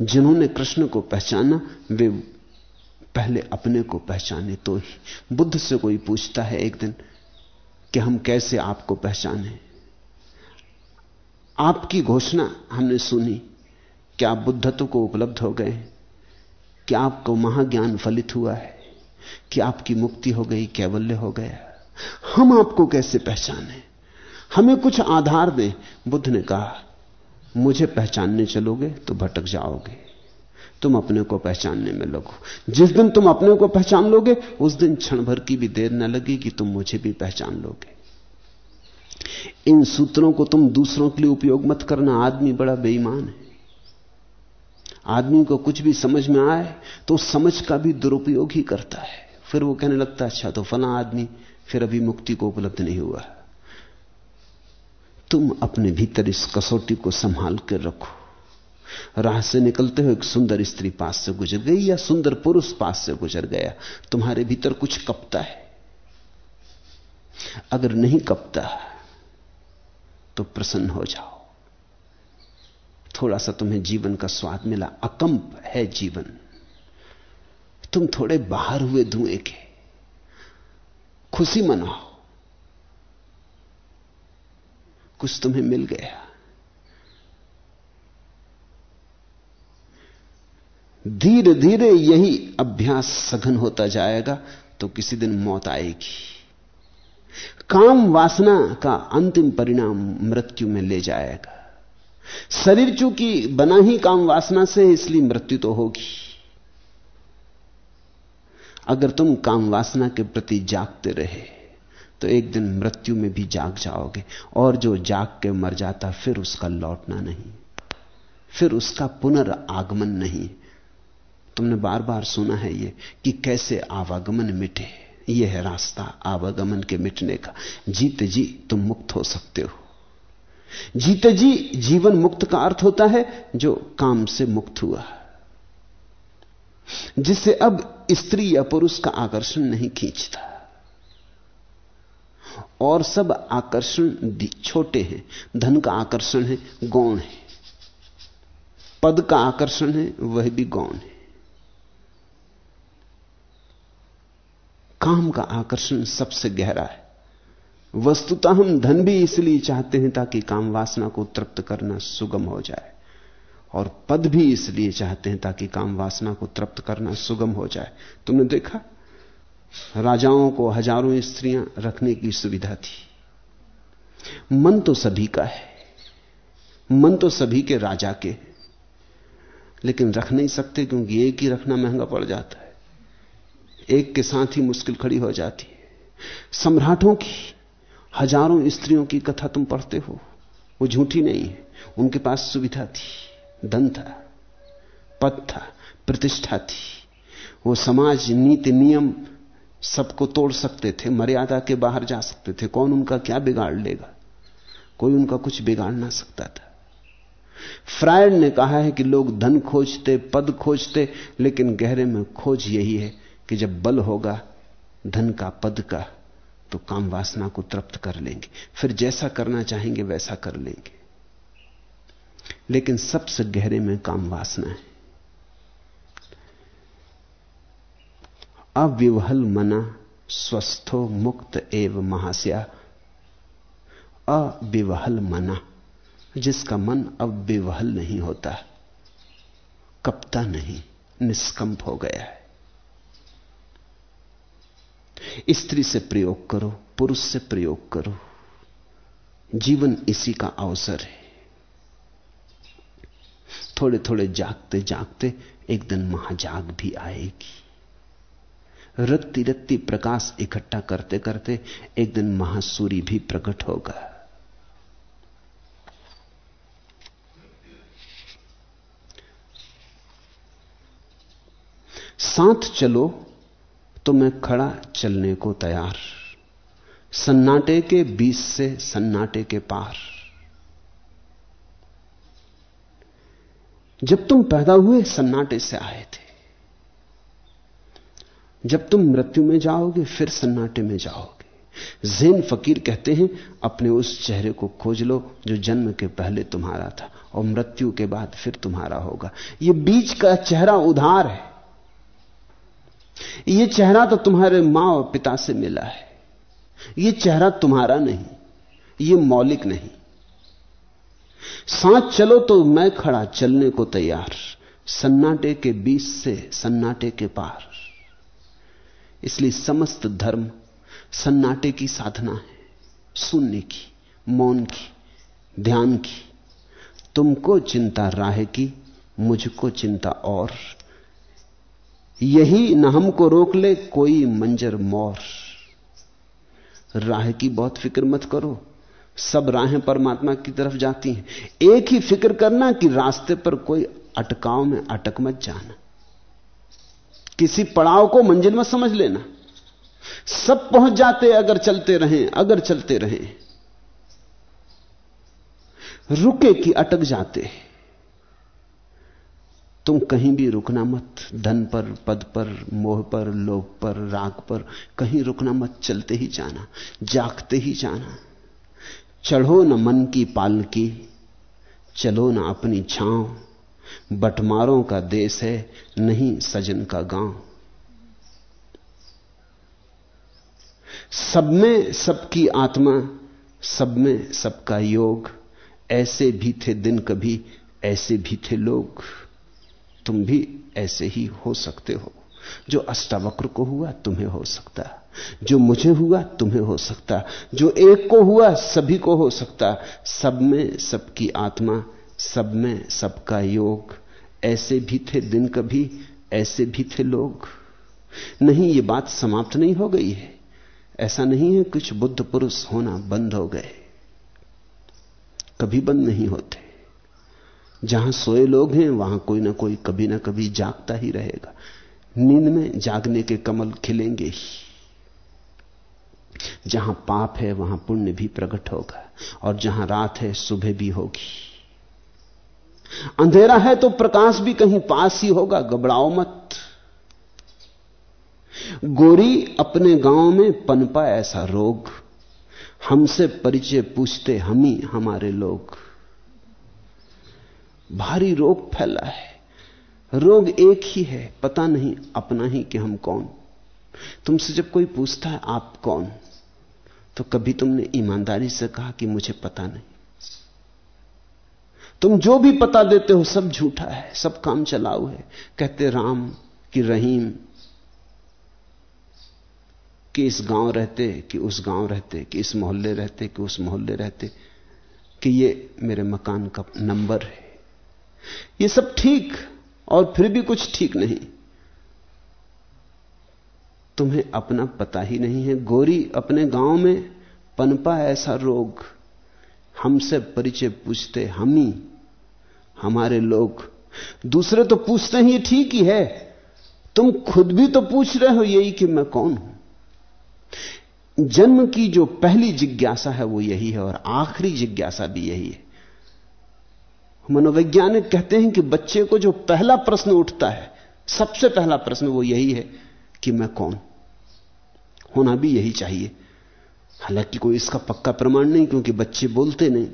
जिन्होंने कृष्ण को पहचाना, वे पहले अपने को पहचाने। तो ही बुद्ध से कोई पूछता है एक दिन कि हम कैसे आपको पहचाने? आपकी घोषणा हमने सुनी, क्या आप बुद्धत्व को उपलब्ध हो गए? क्या आपको महाज्ञान फलित हुआ है? कि आपकी मुक्ति हो गई, कैवल्य हो गया? हम आपको कैसे पहचाने? हमें कुछ आधार दें, बुद्ध ने कहा। मुझे पहचानने चलोगे तो भटक जाओगे। तुम अपने को पहचानने में लगो। जिस दिन तुम अपने को पहचान लोगे, उस दिन क्षण भर की भी देर न लगेगी, तुम मुझे भी पहचान लोगे। इन सूत्रों को तुम दूसरों के लिए उपयोग मत करना। आदमी बड़ा बेईमान है। आदमी को कुछ भी समझ में आए तो समझ का भी दुरुपयोग ही करता है। फिर वो कहने लगता अच्छा तो फला आदमी फिर अभी मुक्ति को उपलब्ध नहीं हुआ। तुम अपने भीतर इस कसौटी को संभाल कर रखो। राह से निकलते हो एक सुंदर स्त्री पास से गुजर गई या सुंदर पुरुष पास से गुजर गया? तुम्हारे भीतर कुछ कपता है। अगर नहीं कपता तो प्रसन्न हो जाओ। थोड़ा सा तुम्हें जीवन का स्वाद मिला। अकंप है जीवन। तुम थोड़े बाहर हुए धुएँ के। खुशी मनाओ। कुछ तुम्हें मिल गया। धीरे धीरे यही अभ्यास सघन होता जाएगा तो किसी दिन मौत आएगी। काम वासना का अंतिम परिणाम मृत्यु में ले जाएगा। शरीर चूँकि बना ही काम वासना से, इसलिए मृत्यु तो होगी। अगर तुम काम वासना के प्रति जागते रहे तो एक दिन मृत्यु में भी जाग जाओगे। और जो जाग के मर जाता, फिर उसका लौटना नहीं। फिर उसका पुनर्आगमन नहीं। तुमने बार बार सुना है ये, कि कैसे आवागमन मिटे। यह है रास्ता आवागमन के मिटने का। जीते जी, तुम मुक्त हो सकते हो। जीते जी, जीवन मुक्त का अर्थ होता है, जो काम से मुक्त हुआ। जिससे अब स्त्री या पुरुष का आकर्षण नहीं खींचता। और सब आकर्षण छोटे हैं। धन का आकर्षण है, गौण है। पद का आकर्षण है, वह भी गौण है। काम का आकर्षण सबसे गहरा है। वस्तुतः हम धन भी इसलिए चाहते हैं ताकि काम वासना को तृप्त करना सुगम हो जाए। और पद भी इसलिए चाहते हैं ताकि काम वासना को तृप्त करना सुगम हो जाए। तुमने देखा? राजाओं को हज़ारों स्त्रियाँ रखने की सुविधा थी। मन तो सभी का है। मन तो सभी के राजा के लेकिन रख नहीं सकते क्योंकि एक ही रखना महँगा पड़ जाता है। एक के साथ ही मुश्किल खड़ी हो जाती है। सम्राटों की, हज़ारों स्त्रियों की कथा तुम पढ़ते हो। वो झूठी नहीं है। उनके पास सुविधा थी। धन था, पद था, प्रतिष्ठा थी। वो समाज, नीति, नियम सबको तोड़ सकते थे, मर्यादा के बाहर जा सकते थे। कौन उनका क्या बिगाड़ लेगा? कोई उनका कुछ बिगाड़ ना सकता था। फ्रायड ने कहा है कि लोग धन खोजते, पद खोजते, लेकिन गहरे में खोज यही है कि जब बल होगा, धन का पद का तो काम वासना को तृप्त कर लेंगे। फिर जैसा करना चाहेंगे, वैसा कर लेंगे। लेकिन सबसे गहरे में काम वासना है। अविवहल मना स्वस्थो मुक्त एव महास्या। अविवहल मना, जिसका मन अब विवहल नहीं होता, कपता नहीं, निष्कंप हो गया है। स्त्री से प्रयोग करो, पुरुष से प्रयोग करो, जीवन इसी का अवसर है। थोड़े थोड़े जागते जागते एक दिन महाजाग भी आएगी। रत्ती रत्ती प्रकाश इकट्ठा करते करते एक दिन महासूरी भी प्रकट होगा साथ चलो तो मैं खड़ा चलने को तैयार। सन्नाटे के बीच से सन्नाटे के पार। जब तुम पैदा हुए, सन्नाटे से आए थे। जब तुम मृत्यु में जाओगे, फिर सन्नाटे में जाओगे। जैन फकीर कहते हैं, अपने उस चेहरे को खोज लो जो जन्म के पहले तुम्हारा था और मृत्यु के बाद फिर तुम्हारा होगा। यह बीच का चेहरा उधार है। यह चेहरा तो तुम्हारे माँ और पिता से मिला है। यह चेहरा तुम्हारा नहीं यह मौलिक नहीं। साथ चलो तो मैं खड़ा, चलने को तैयार। सन्नाटे के बीच से सन्नाटे के पार। इसलिए समस्त धर्म सन्नाटे की साधना है। सुनने की, मौन की, ध्यान की। तुमको चिंता राह की मुझको चिंता और। यही न हमको रोक ले कोई मंजर मोर। राह की बहुत फ़िक्र मत करो। सब राहें परमात्मा की तरफ़ जाती हैं। एक ही फ़िक्र करना कि रास्ते पर कोई अटकाव में अटक मत जाना। किसी पड़ाव को मंजिल मत समझ लेना। सब पहुँच जाते, अगर चलते रहें, अगर चलते रहें। रुके कि अटक जाते। तुम कहीं भी रुकना मत, धन पर, पद पर, मोह पर, लोभ पर, राग पर, कहीं रुकना मत, चलते ही जाना, जागते ही जाना। चढ़ो न मन की पालकी, चलो न अपनी छांव। बटमारों का देश है, नहीं सजन का गाँव। सब में सबकी आत्मा, सब में सबका योग। ऐसे भी थे दिन कभी, ऐसे भी थे लोग। तुम भी ऐसे ही हो सकते हो। जो अष्टावक्र को हुआ, तुम्हें हो सकता। जो मुझे हुआ, तुम्हें हो सकता। जो एक को हुआ, सभी को हो सकता। सब में सबकी आत्मा सब में सबका योग। ऐसे भी थे दिन कभी, ऐसे भी थे लोग। नहीं, ये बात समाप्त नहीं हो गई है। ऐसा नहीं है कुछ बुद्ध पुरुष होना बंद हो गए। कभी बंद नहीं होते। जहाँ सोए लोग हैं, वहाँ कोई ना कोई, कभी ना कभी जागता ही रहेगा। नींद में जागने के कमल खिलेंगे ही। जहाँ पाप है, वहाँ पुण्य भी प्रकट होगा। और जहाँ रात है, सुबह भी होगी। अंधेरा है तो प्रकाश भी कहीं पास ही होगा, घबराओ मत। गोरी अपने गाँव में पनपा ऐसा रोग। हमसे परिचय पूछते हम ही हमारे लोग। भारी रोग फैला है। रोग एक ही है, पता नहीं अपना ही कि हम कौन। तुमसे जब कोई पूछता है, आप कौन? तो कभी तुमने ईमानदारी से कहा कि मुझे पता नहीं। तुम जो भी पता देते हो, सब झूठा है, सब काम चलाऊ है। कहते, राम कि रहीम, कि इस गाँव रहते, कि उस गाँव रहते, कि इस मोहल्ले रहते, कि उस मोहल्ले रहते, कि ये मेरे मकान का नंबर है। ये सब ठीक, और फिर भी कुछ ठीक नहीं। तुम्हें अपना पता ही नहीं है। गोरी अपने गाँव में, पनपा ऐसा रोग, हमसे परिचय पूछते, हम ही हमारे लोग। दूसरे तो पूछते हैं ठीक ही है। तुम खुद भी तो पूछ रहे हो यही कि मैं कौन हूँ? जन्म की जो पहली जिज्ञासा है वो यही है और आखिरी जिज्ञासा भी यही है। मनोवैज्ञानिक कहते हैं कि बच्चे को जो पहला प्रश्न उठता है, सबसे पहला प्रश्न वो यही है कि मैं कौन? होना भी यही चाहिए। हालाँकि कोई इसका पक्का प्रमाण नहीं, क्योंकि बच्चे बोलते नहीं।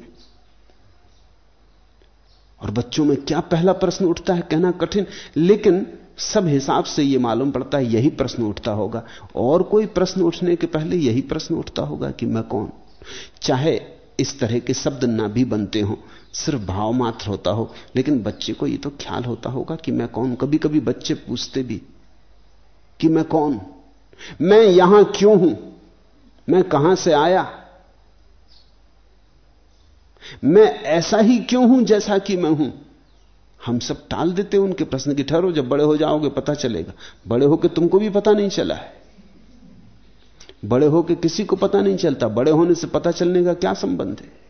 और बच्चों में क्या पहला प्रश्न उठता है कहना कठिन, लेकिन सब हिसाब से यह मालूम पड़ता है यही प्रश्न उठता होगा। और कोई प्रश्न उठने के पहले यही प्रश्न उठता होगा कि मैं कौन? चाहे इस तरह के शब्द ना भी बनते हो, सिर्फ़ भाव मात्र होता हो, लेकिन बच्चे को यह तो ख्याल होता होगा कि मैं कौन? कभी कभी बच्चे पूछते भी कि मैं कौन? मैं यहाँ क्यों हूँ? मैं कहाँ से आया? मैं ऐसा ही क्यों हूँ जैसा कि मैं हूँ? हम सब टाल देते हैं उनके प्रश्न की ठहरो, जब बड़े हो जाओगे पता चलेगा। बड़े होकर तुमको भी पता नहीं चला है। बड़े होकर किसी को पता नहीं चलता। बड़े होने से पता चलने का क्या संबंध है?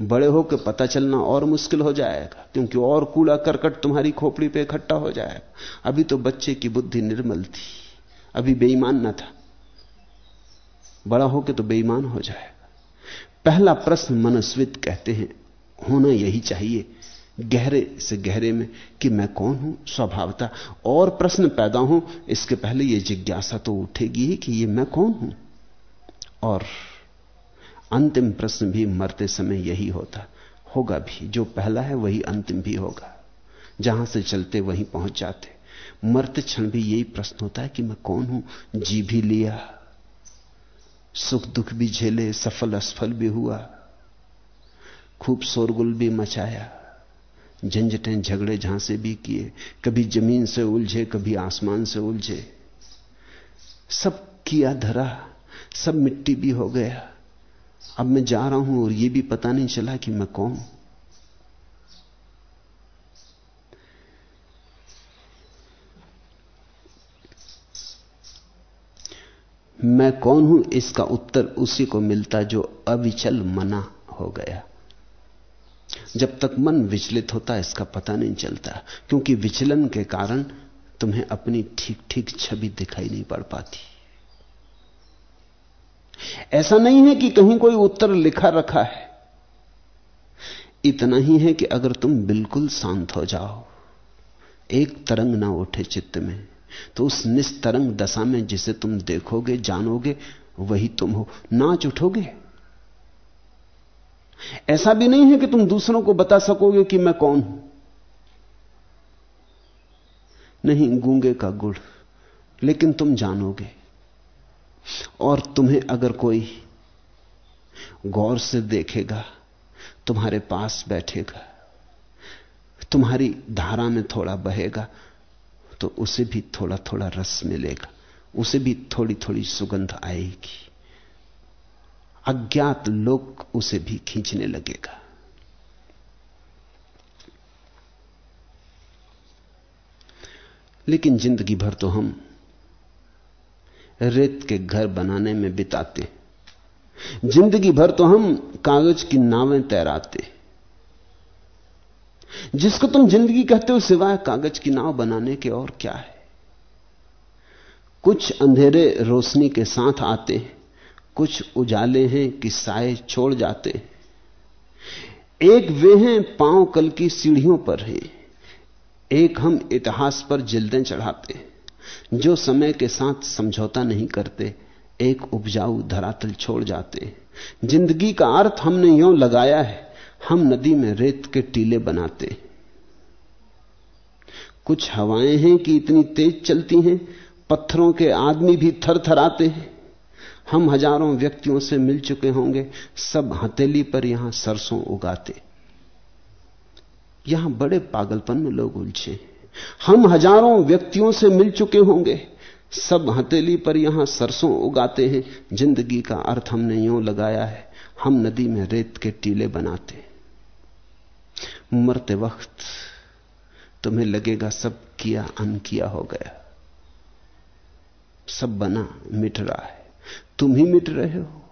बड़े होकर पता चलना और मुश्किल हो जाएगा, क्योंकि और कूड़ा करकट तुम्हारी खोपड़ी पे इकट्ठा हो जाएगा। अभी तो बच्चे की बुद्धि निर्मल थी। अभी बेईमान ना था। बड़ा होकर तो बेईमान हो जाएगा। पहला प्रश्न मनस्वित कहते हैं, होना यही चाहिए, गहरे से गहरे में कि मैं कौन हूँ? स्वभावता और प्रश्न पैदा हो, इसके पहले यह जिज्ञासा तो उठेगी कि ये मैं कौन हूँ? और अंतिम प्रश्न भी मरते समय यही होता, होगा भी, जो पहला है वही अंतिम भी होगा, जहाँ से चलते वहीं पहुँच जाते। मरते क्षण भी यही प्रश्न होता है कि मैं कौन हूँ? जी भी लिया। सुख दुख भी झेले, सफल असफल भी हुआ। खूब शोरगुल भी मचाया। झंझटें झगड़े झांसे भी किए। कभी ज़मीन से उलझे, कभी आसमान से उलझे। सब किया धरा, सब मिट्टी भी हो गया। अब मैं जा रहा हूँ और यह भी पता नहीं चला कि मैं कौन। मैं कौन हूँ? इसका उत्तर उसी को मिलता जो अविचल मना हो गया। जब तक मन विचलित होता, इसका पता नहीं चलता, क्योंकि विचलन के कारण तुम्हें अपनी ठीक ठीक छवि दिखाई नहीं पड़ पाती। ऐसा नहीं है कि कहीं कोई उत्तर लिखा रखा है। इतना ही है कि अगर तुम बिल्कुल शांत हो जाओ, एक तरंग ना उठे चित्त में तो उस निस्तरंग दशा में जिसे तुम देखोगे, जानोगे, वही तुम हो। नाच उठोगे? ऐसा भी नहीं है कि तुम दूसरों को बता सकोगे कि मैं कौन हूँ। नहीं, गूँगे का गुड़, लेकिन तुम जानोगे। और तुम्हें अगर कोई गौर से देखेगा, तुम्हारे पास बैठेगा, तुम्हारी धारा में थोड़ा बहेगा तो उसे भी थोड़ा थोड़ा रस मिलेगा। उसे भी थोड़ी थोड़ी सुगंध आएगी। अज्ञात लोग उसे भी खींचने लगेगा। लेकिन ज़िंदगी भर तो हम रेत के घर बनाने में बिताते। ज़िंदगी भर तो हम कागज़ की नावें तैराते। जिसको तुम ज़िंदगी कहते हो सिवाय कागज़ की नाव बनाने के और क्या है? कुछ अंधेरे रोशनी के साथ आते हैं, कुछ उजाले हैं कि साए छोड़ जाते एक वे हैं पाँव कल की सीढ़ियों पर हैं, एक हम इतिहास पर जिल्दें चढ़ाते जो समय के साथ समझौता नहीं करते, एक उपजाऊ धरातल छोड़ जाते ज़िंदगी का अर्थ हमने यों लगाया है हम नदी में रेत के टीले बनाते कुछ हवाएँ हैं कि इतनी तेज चलती हैं, पत्थरों के आदमी भी थर थर आते हैं। हम हज़ारों व्यक्तियों से मिल चुके होंगे, सब हथेली पर यहाँ सरसों उगाते। यहाँ बड़े पागलपन में लोग उलझे हम हज़ारों व्यक्तियों से मिल चुके होंगे, सब हथेली पर यहाँ सरसों उगाते हैं। ज़िंदगी का अर्थ हमने यूँ लगाया है, हम नदी में रेत के टीले बनाते मरते वक्त तुम्हें लगेगा सब किया अन किया हो गया। सब बना, मिट रहा है। तुम ही मिट रहे हो।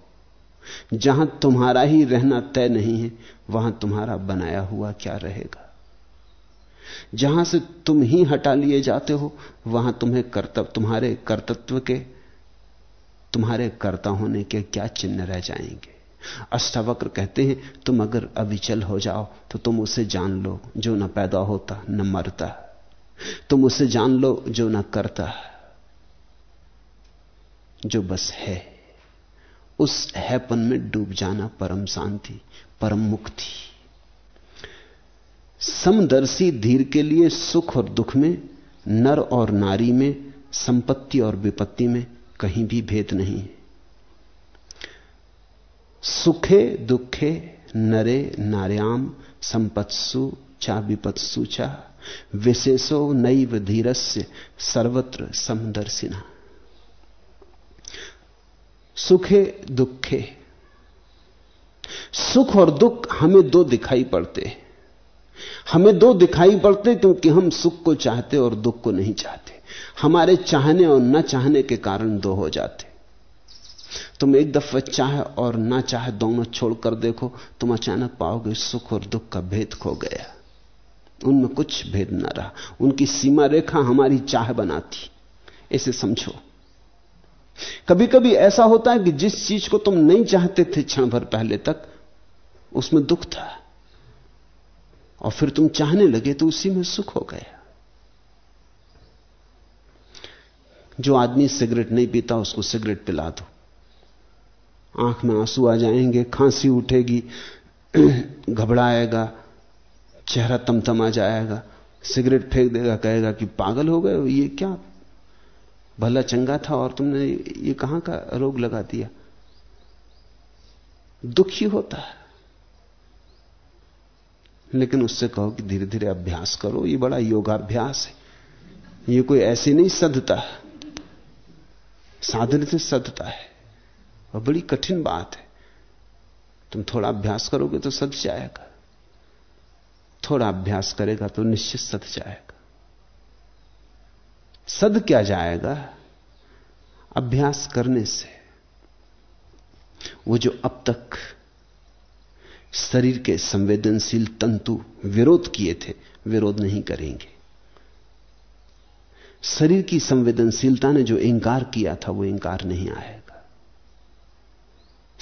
जहाँ तुम्हारा ही रहना तय नहीं है, वहाँ तुम्हारा बनाया हुआ क्या रहेगा? जहाँ से तुम ही हटा लिए जाते हो, वहाँ तुम्हें कर्तव्य, तुम्हारे कर्तत्व के, तुम्हारे कर्ता होने के क्या चिन्ह रह जाएँगे? अष्टावक्र कहते हैं, तुम अगर अविचल हो जाओ तो तुम उसे जान लो, जो न पैदा होता, न मरता। तुम उसे जान लो, जो न करता, जो बस है। उस हैपन में डूब जाना परम शांति, परम मुक्ति। समदर्शी धीर के लिए सुख और दुख में, नर और नारी में, संपत्ति और विपत्ति में कहीं भी भेद नहीं है। सुखे दुखे नरे नार्याम संपत्सु चा विपत्सु चा विशेषो नैव धीरस्य सर्वत्र समदर्शिना। सुखे दुखे। सुख और दुख हमें दो दिखाई पड़ते हैं। हमें दो दिखाई पड़ते क्योंकि हम सुख को चाहते और दुख को नहीं चाहते। हमारे चाहने और न चाहने के कारण दो हो जाते। तुम एक दफ़ा चाहे और ना चाहे दोनों छोड़कर देखो, तुम अचानक पाओगे सुख और दुख का भेद खो गया। उनमें कुछ भेद ना रहा। उनकी सीमा रेखा हमारी चाह बनाती। इसे समझो। कभी कभी ऐसा होता है कि जिस चीज़ को तुम नहीं चाहते थे क्षण भर पहले तक, उसमें दुख था। और फिर तुम चाहने लगे तो उसी में सुख हो गया। जो आदमी सिगरेट नहीं पीता, उसको सिगरेट पिला दो। आँख में आँसू आ जाएँगे, खांसी उठेगी, घबराएगा, चेहरा तमतमा जाएगा, सिगरेट फेंक देगा, कहेगा कि पागल हो गए ये क्या? भला चंगा था और तुमने ये कहाँ का रोग लगा दिया? दुखी होता है। लेकिन उससे कहो कि धीरे धीरे अभ्यास करो, ये बड़ा योगाभ्यास है। ये कोई ऐसी नहीं सदता साधन से सदता है। और बड़ी कठिन बात है। तुम थोड़ा अभ्यास करोगे तो सद जाएगा। थोड़ा अभ्यास करेगा तो निश्चित सद जाएगा। सद क्या जाएगा? अभ्यास करने से। वो जो अब तक शरीर के संवेदनशील तंतु विरोध किए थे, विरोध नहीं करेंगे। शरीर की संवेदनशीलता ने जो इंकार किया था, वो इंकार नहीं आएगा।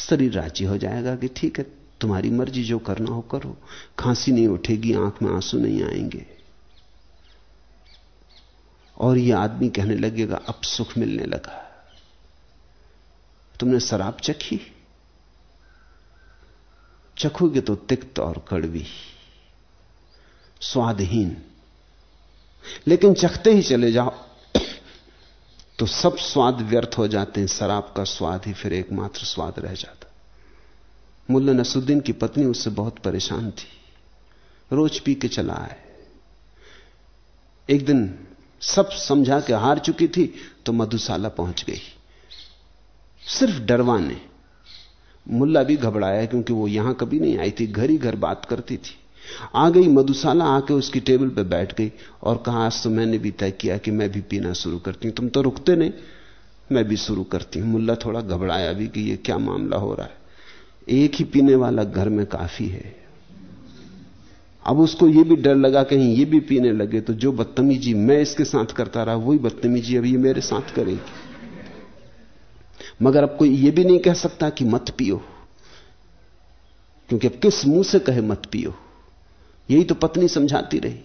शरीर राज़ी हो जाएगा कि ठीक है, तुम्हारी मर्ज़ी, जो करना हो करो। खांसी नहीं उठेगी, आँख में आँसू नहीं आएँगे। और यह आदमी कहने लगेगा, अब सुख मिलने लगा। तुमने शराब चखी? चखोगे तो तिक्त और कड़वी, स्वादहीन। लेकिन चखते ही चले जाओ। तो सब स्वाद व्यर्थ हो जाते हैं, शराब का स्वाद ही फिर एकमात्र स्वाद रह जाता। मुल्ला नसुद्दीन की पत्नी उससे बहुत परेशान थी। रोज पी के चला आए। एक दिन सब समझा के हार चुकी थी तो मधुशाला पहुँच गई। सिर्फ़ डरवाने मुल्ला भी घबराया क्योंकि वो यहाँ कभी नहीं आई थी, घर ही घर बात करती थी। आ गई, मधुशाला आके उसकी टेबल पे बैठ गई और कहा, आज तो मैंने भी तय किया कि मैं भी पीना शुरू करती हूँ। तुम तो रुकते नहीं, मैं भी शुरू करती हूँ। मुल्ला थोड़ा घबराया भी कि ये क्या मामला हो रहा है। एक ही पीने वाला घर में काफ़ी है। अब उसको यह भी डर लगा कहीं ये भी पीने लगे तो जो बदतमीजी मैं इसके साथ करता रहा, वही बदतमीजी अब ये मेरे साथ करेगी। मगर अब कोई ये भी नहीं कह सकता कि मत पियो, क्योंकि अब किस मुँह से कहे मत पियो? यही तो पत्नी समझाती रही।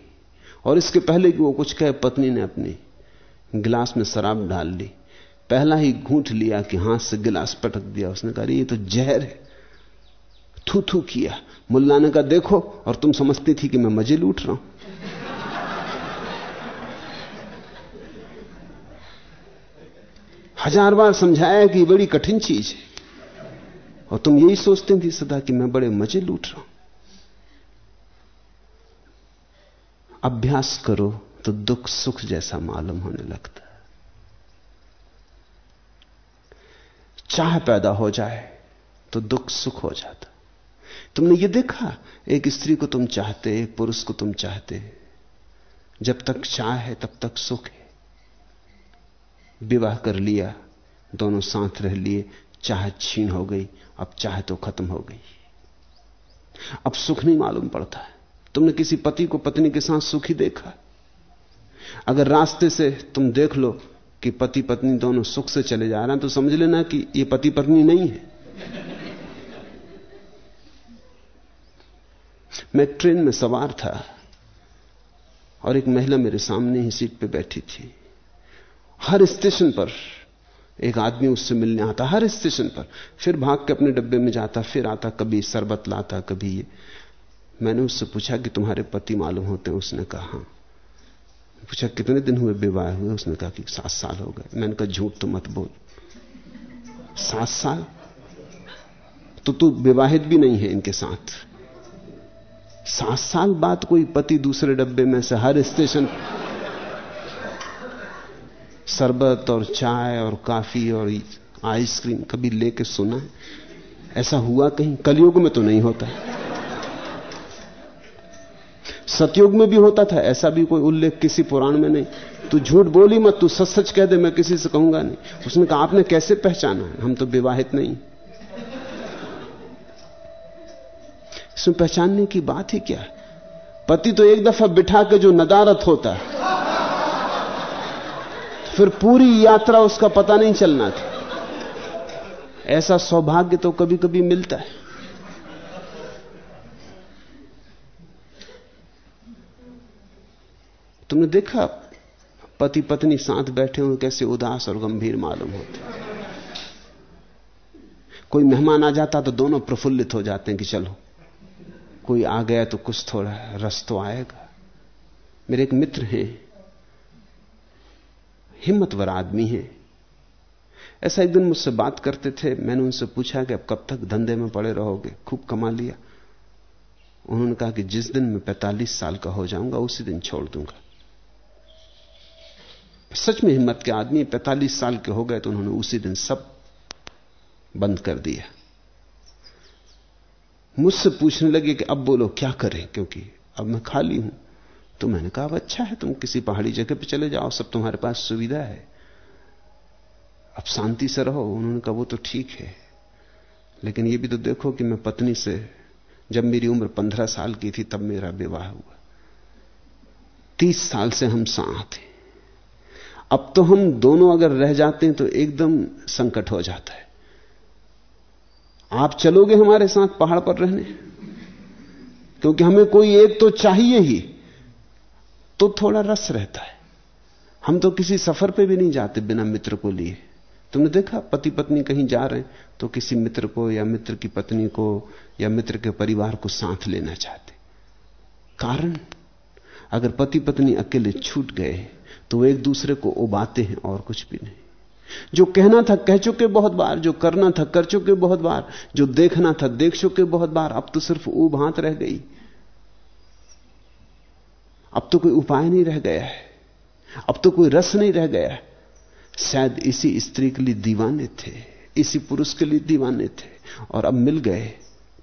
और इसके पहले कि वो कुछ कहे, पत्नी ने अपने गिलास में शराब डाल ली। पहला ही घूंट लिया कि हाथ से गिलास पटक दिया। उसने कहा, ये तो जहर है। थू थू किया। मुल्ला ने कहा, देखो, और तुम समझती थी कि मैं मज़े लूट रहा हूँ। हज़ार बार समझाया कि बड़ी कठिन चीज़ है। और तुम यही सोचती थी सदा कि मैं बड़े मज़े लूट रहा हूँ। अभ्यास करो तो दुख सुख जैसा मालूम होने लगता है। चाह पैदा हो जाए तो दुख सुख हो जाता। तुमने ये देखा, एक स्त्री को तुम चाहते, एक पुरुष को तुम चाहते। जब तक चाह है, तब तक सुख है। विवाह कर लिया, दोनों साथ रह लिए, चाह छीन हो गई, अब चाह तो खत्म हो गई। अब सुख नहीं मालूम पड़ता है। तुमने किसी पति को पत्नी के साथ सुखी देखा? अगर रास्ते से तुम देख लो कि पति पत्नी दोनों सुख से चले जा रहे हैं तो समझ लेना कि ये पति पत्नी नहीं है। मैं ट्रेन में सवार था और एक महिला मेरे सामने ही सीट पे बैठी थी। हर स्टेशन पर एक आदमी उससे मिलने आता, हर स्टेशन पर। फिर भाग के अपने डब्बे में जाता, फिर आता, कभी शरबत लाता, कभी ये। मैंने उससे पूछा कि तुम्हारे पति मालूम होते हैं? उसने कहा, हाँ। पूछा, कितने दिन हुए विवाह हुए? उसने कहा कि सात साल हो गए। मैंने कहा, झूठ तो मत बोल। सात साल? तो तू विवाहित भी नहीं है इनके साथ। सात साल बाद कोई पति दूसरे डब्बे में से हर स्टेशन शरबत और चाय और काफ़ी और आइसक्रीम कभी लेके सुना है? ऐसा हुआ कहीं? कलयुग में तो नहीं होता। सतयुग में भी होता था, ऐसा भी कोई उल्लेख किसी पुराण में नहीं। तू झूठ बोली मत, तू सच सच कह दे, मैं किसी से कहूँगा नहीं। उसने कहा, आपने कैसे पहचाना? हम तो विवाहित नहीं। इसमें पहचानने की बात ही क्या? पति तो एक दफ़ा बिठा के जो नदारत होता है फिर पूरी यात्रा उसका पता नहीं चलना था। ऐसा सौभाग्य तो कभी कभी मिलता है। तुमने देखा? पति पत्नी साथ बैठे हुए कैसे उदास और गंभीर मालूम होते कोई मेहमान आ जाता तो दोनों प्रफुल्लित हो जाते हैं कि चलो, कोई आ गया तो कुछ थोड़ा रस तो आएगा। मेरे एक मित्र हैं, हिम्मतवर आदमी हैं। ऐसा एक दिन मुझसे बात करते थे, मैंने उनसे पूछा कि अब कब तक धंधे में पड़े रहोगे? खूब कमा लिया। उन्होंने कहा कि जिस दिन मैं 45 साल का हो जाऊँगा, उसी दिन छोड़ दूँगा। सच में हिम्मत के आदमी 45 साल के हो गए तो उन्होंने उसी दिन सब बंद कर दिया। मुझसे पूछने लगे कि अब बोलो क्या करें, क्योंकि अब मैं खाली हूँ। तो मैंने कहा, अब अच्छा है, तुम किसी पहाड़ी जगह पे चले जाओ, सब तुम्हारे पास सुविधा है। अब शांति से रहो। उन्होंने कहा, वो तो ठीक है। लेकिन ये भी तो देखो कि मैं पत्नी से, जब मेरी उम्र पंद्रह साल की थी, तब मेरा विवाह हुआ। तीस साल से हम साथ हैं। अब तो हम दोनों अगर रह जाते हैं तो एकदम संकट हो जाता है। आप चलोगे हमारे साथ पहाड़ पर रहने? क्योंकि हमें कोई एक तो चाहिए ही तो थोड़ा रस रहता है। हम तो किसी सफ़र पे भी नहीं जाते बिना मित्र को लिए। तुमने देखा, पति पत्नी कहीं जा रहे हैं तो किसी मित्र को या मित्र की पत्नी को या मित्र के परिवार को साथ लेना चाहते। कारण, अगर पति पत्नी अकेले छूट गए तो एक दूसरे को उबाते हैं और कुछ भी नहीं। जो कहना था, कह चुके बहुत बार, जो करना था, कर चुके बहुत बार, जो देखना था, देख चुके बहुत बार, अब तो सिर्फ़ ऊब हाथ रह गई। अब तो कोई उपाय नहीं रह गया है। अब तो कोई रस नहीं रह गया शायद इसी स्त्री के लिए दीवाने थे, इसी पुरुष के लिए दीवाने थे, और अब मिल गए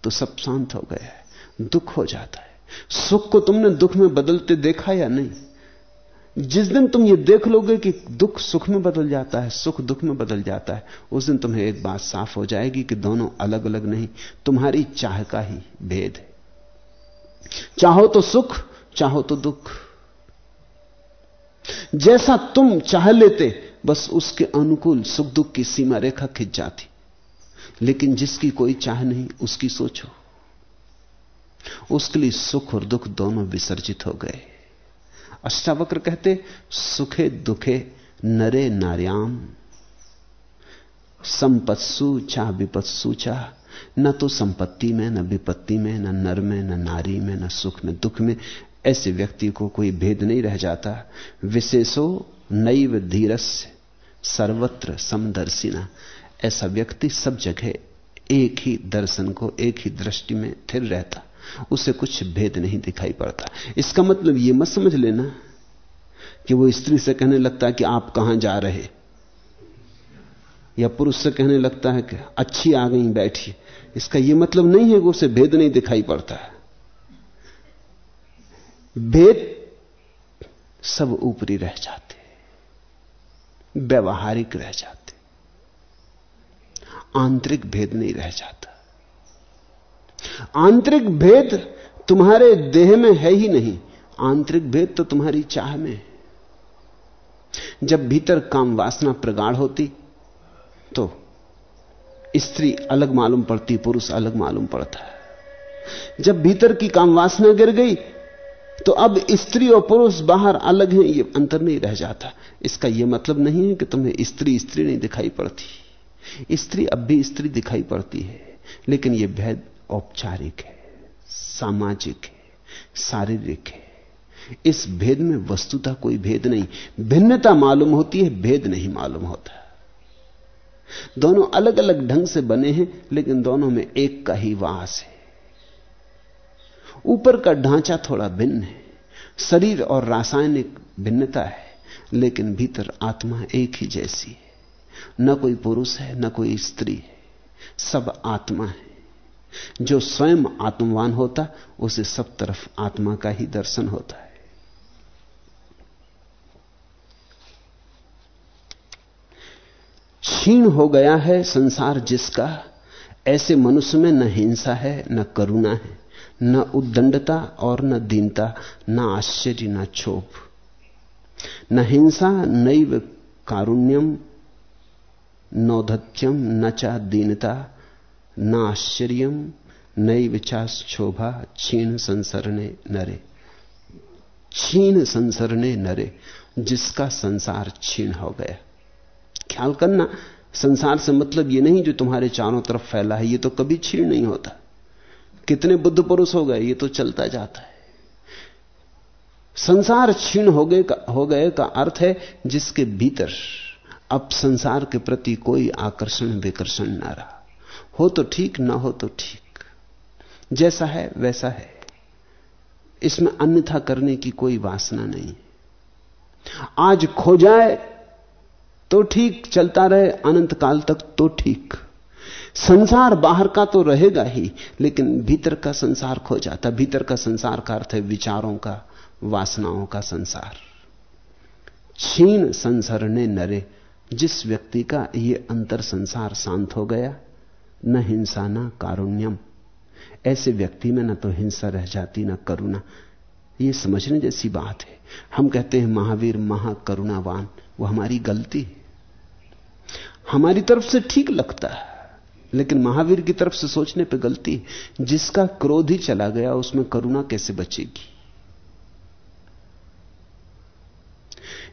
तो सब शांत हो गया है, दुख हो जाता है। सुख को तुमने दुख में बदलते देखा या नहीं? जिस दिन तुम ये देख लोगे कि दुख सुख में बदल जाता है, सुख दुख में बदल जाता है, उस दिन तुम्हें एक बात साफ़ हो जाएगी कि दोनों अलग अलग नहीं, तुम्हारी चाह का ही भेद है। चाहो तो सुख, चाहो तो दुख। जैसा तुम चाह लेते, बस उसके अनुकूल सुख दुख की सीमा रेखा खिंच जाती। लेकिन जिसकी कोई चाह नहीं, उसकी सोचो। उसके लिए सुख और दुख दोनों विसर्जित हो गए। अष्टावक्र कहते, सुखे दुखे नरे नार्याम। संपत्सु चाह विपत्सु चाह न तो संपत्ति में, न विपत्ति में, न नर में, न नारी में, न सुख में, दुख में, ऐसे व्यक्ति को कोई भेद नहीं रह जाता। विशेषो नैव धीरस सर्वत्र समदर्शिना। ऐसा व्यक्ति सब जगह एक ही दर्शन को, एक ही दृष्टि में थिर रहता। उसे कुछ भेद नहीं दिखाई पड़ता। इसका मतलब यह मत समझ लेना कि वो स्त्री से कहने लगता है कि आप कहाँ जा रहे। या पुरुष से कहने लगता है कि अच्छी आ गई, बैठी। इसका यह मतलब नहीं है कि उसे भेद नहीं दिखाई पड़ता। है भेद सब ऊपरी रह जाते, व्यवहारिक रह जाते, आंतरिक भेद नहीं रह जाता। आंतरिक भेद तुम्हारे देह में है ही नहीं। आंतरिक भेद तो तुम्हारी चाह में है। जब भीतर काम वासना प्रगाढ़ होती तो स्त्री अलग मालूम पड़ती, पुरुष अलग मालूम पड़ता है। जब भीतर की काम वासना गिर गई तो अब स्त्री और पुरुष बाहर अलग हैं, ये अंतर नहीं रह जाता। इसका यह मतलब नहीं है कि तुम्हें स्त्री स्त्री नहीं दिखाई पड़ती। स्त्री अब भी स्त्री दिखाई पड़ती है, लेकिन यह भेद औपचारिक है, सामाजिक है, शारीरिक है। इस भेद में वस्तुता कोई भेद नहीं। भिन्नता मालूम होती है, भेद नहीं मालूम होता। दोनों अलग अलग ढंग से बने हैं, लेकिन दोनों में एक का ही वास है। ऊपर का ढांचा थोड़ा भिन्न है। शरीर और रासायनिक भिन्नता है, लेकिन भीतर आत्मा एक ही जैसी है। न कोई पुरुष है, न कोई स्त्री है। सब आत्मा है। जो स्वयं आत्मवान होता, उसे सब तरफ़ आत्मा का ही दर्शन होता है। क्षीण हो गया है संसार जिसका, ऐसे मनुष्य में न हिंसा है, न करुणा है, न उद्दंडता और न दीनता, न आश्चर्य, न क्षोभ। न हिंसा, नैव कारुण्यम, नौधत्यम, न चा दीनता न आश्चर्य नैव चा शोभा क्षीण संसरणे नरे। क्षीण संसरणे नरे, जिसका संसार क्षीण हो गया। ख्याल करना, संसार से मतलब यह नहीं जो तुम्हारे चारों तरफ़ फैला है यह तो कभी क्षीण नहीं होता। कितने बुद्ध पुरुष हो गए, ये तो चलता जाता है। संसार क्षीण हो गए का, हो गए का अर्थ है, जिसके भीतर अब संसार के प्रति कोई आकर्षण विकर्षण ना रहा। हो तो ठीक, ना हो तो ठीक। जैसा है, वैसा है। इसमें अन्यथा करने की कोई वासना नहीं। आज खो जाए तो ठीक, चलता रहे, अनंत काल तक तो ठीक। संसार बाहर का तो रहेगा ही, लेकिन भीतर का संसार खो जाता। भीतर का संसार का अर्थ है विचारों का, वासनाओं का संसार। क्षीण संसरने नरे, जिस व्यक्ति का ये अंतर संसार शांत हो गया न हिंसा, न कारुण्यम। ऐसे व्यक्ति में न तो हिंसा रह जाती, न करुणा। ये समझने जैसी बात है। हम कहते हैं, महावीर, महाकरुणावान, वो हमारी गलती हमारी तरफ़ से ठीक लगता है, लेकिन महावीर की तरफ़ से सोचने पे गलती जिसका क्रोध ही चला गया, उसमें करुणा कैसे बचेगी?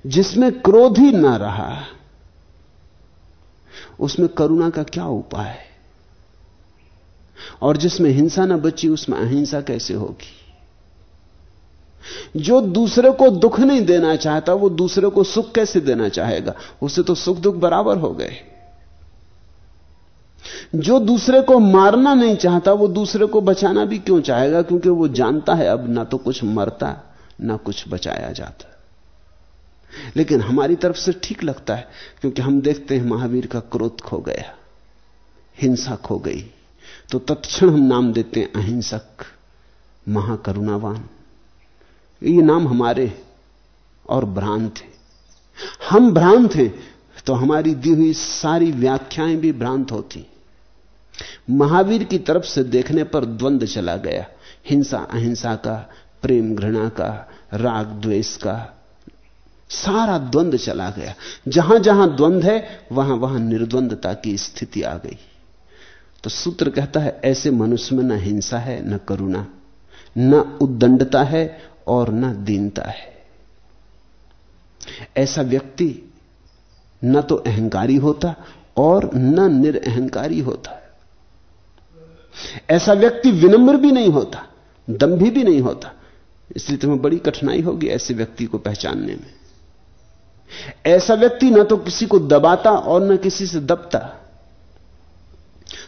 जिसमें क्रोध ही ना रहा, उसमें करुणा का क्या उपाय है? और जिसमें हिंसा ना बची, उसमें अहिंसा कैसे होगी? जो दूसरे को दुख नहीं देना चाहता, वो दूसरे को सुख कैसे देना चाहेगा? उसे तो सुख दुख बराबर हो गए। जो दूसरे को मारना नहीं चाहता, वो दूसरे को बचाना भी क्यों चाहेगा? क्योंकि वो जानता है, अब ना तो कुछ मरता, ना कुछ बचाया जाता। लेकिन हमारी तरफ़ से ठीक लगता है, क्योंकि हम देखते हैं महावीर का क्रोध खो गया, हिंसा खो गई। तो तत्क्षण हम नाम देते हैं अहिंसक महाकरुणावान। ये नाम हमारे और भ्रांत है। हम भ्रांत हैं तो हमारी दी हुई सारी व्याख्याएँ भी भ्रांत होती। महावीर की तरफ़ से देखने पर द्वंद्व चला गया। हिंसा, अहिंसा का, प्रेम घृणा का, राग द्वेष का, सारा द्वंद्व चला गया। जहाँ जहाँ द्वंद्व है, वहाँ वहाँ निर्द्वंदता की स्थिति आ गई। तो सूत्र कहता है, ऐसे मनुष्य में न हिंसा है, न करुणा, न उद्दंडता है और न दीनता है। ऐसा व्यक्ति न तो अहंकारी होता और न निरअहंकारी होता। ऐसा व्यक्ति विनम्र भी नहीं होता, दम्भी भी नहीं होता। इसलिए तुम्हें बड़ी कठिनाई होगी ऐसे व्यक्ति को पहचानने में। ऐसा व्यक्ति न तो किसी को दबाता और न किसी से दबता।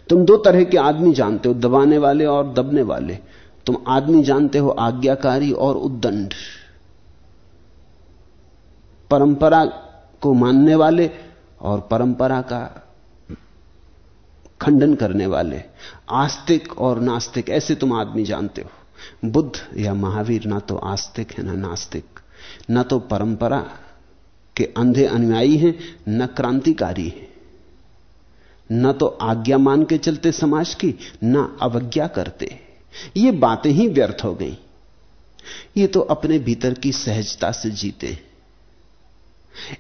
तुम दो तरह के आदमी जानते हो, दबाने वाले और दबने वाले। तुम आदमी जानते हो आज्ञाकारी और उद्दंड। परंपरा को मानने वाले और परंपरा का खंडन करने वाले। आस्तिक और नास्तिक, ऐसे तुम आदमी जानते हो। बुद्ध या महावीर, ना तो आस्तिक है, ना नास्तिक। ना तो परंपरा के अंधे अनुयायी हैं, न क्रांतिकारी हैं। न तो आज्ञा मान के चलते समाज की, न अवज्ञा करते। ये बातें ही व्यर्थ हो गई। ये तो अपने भीतर की सहजता से जीते।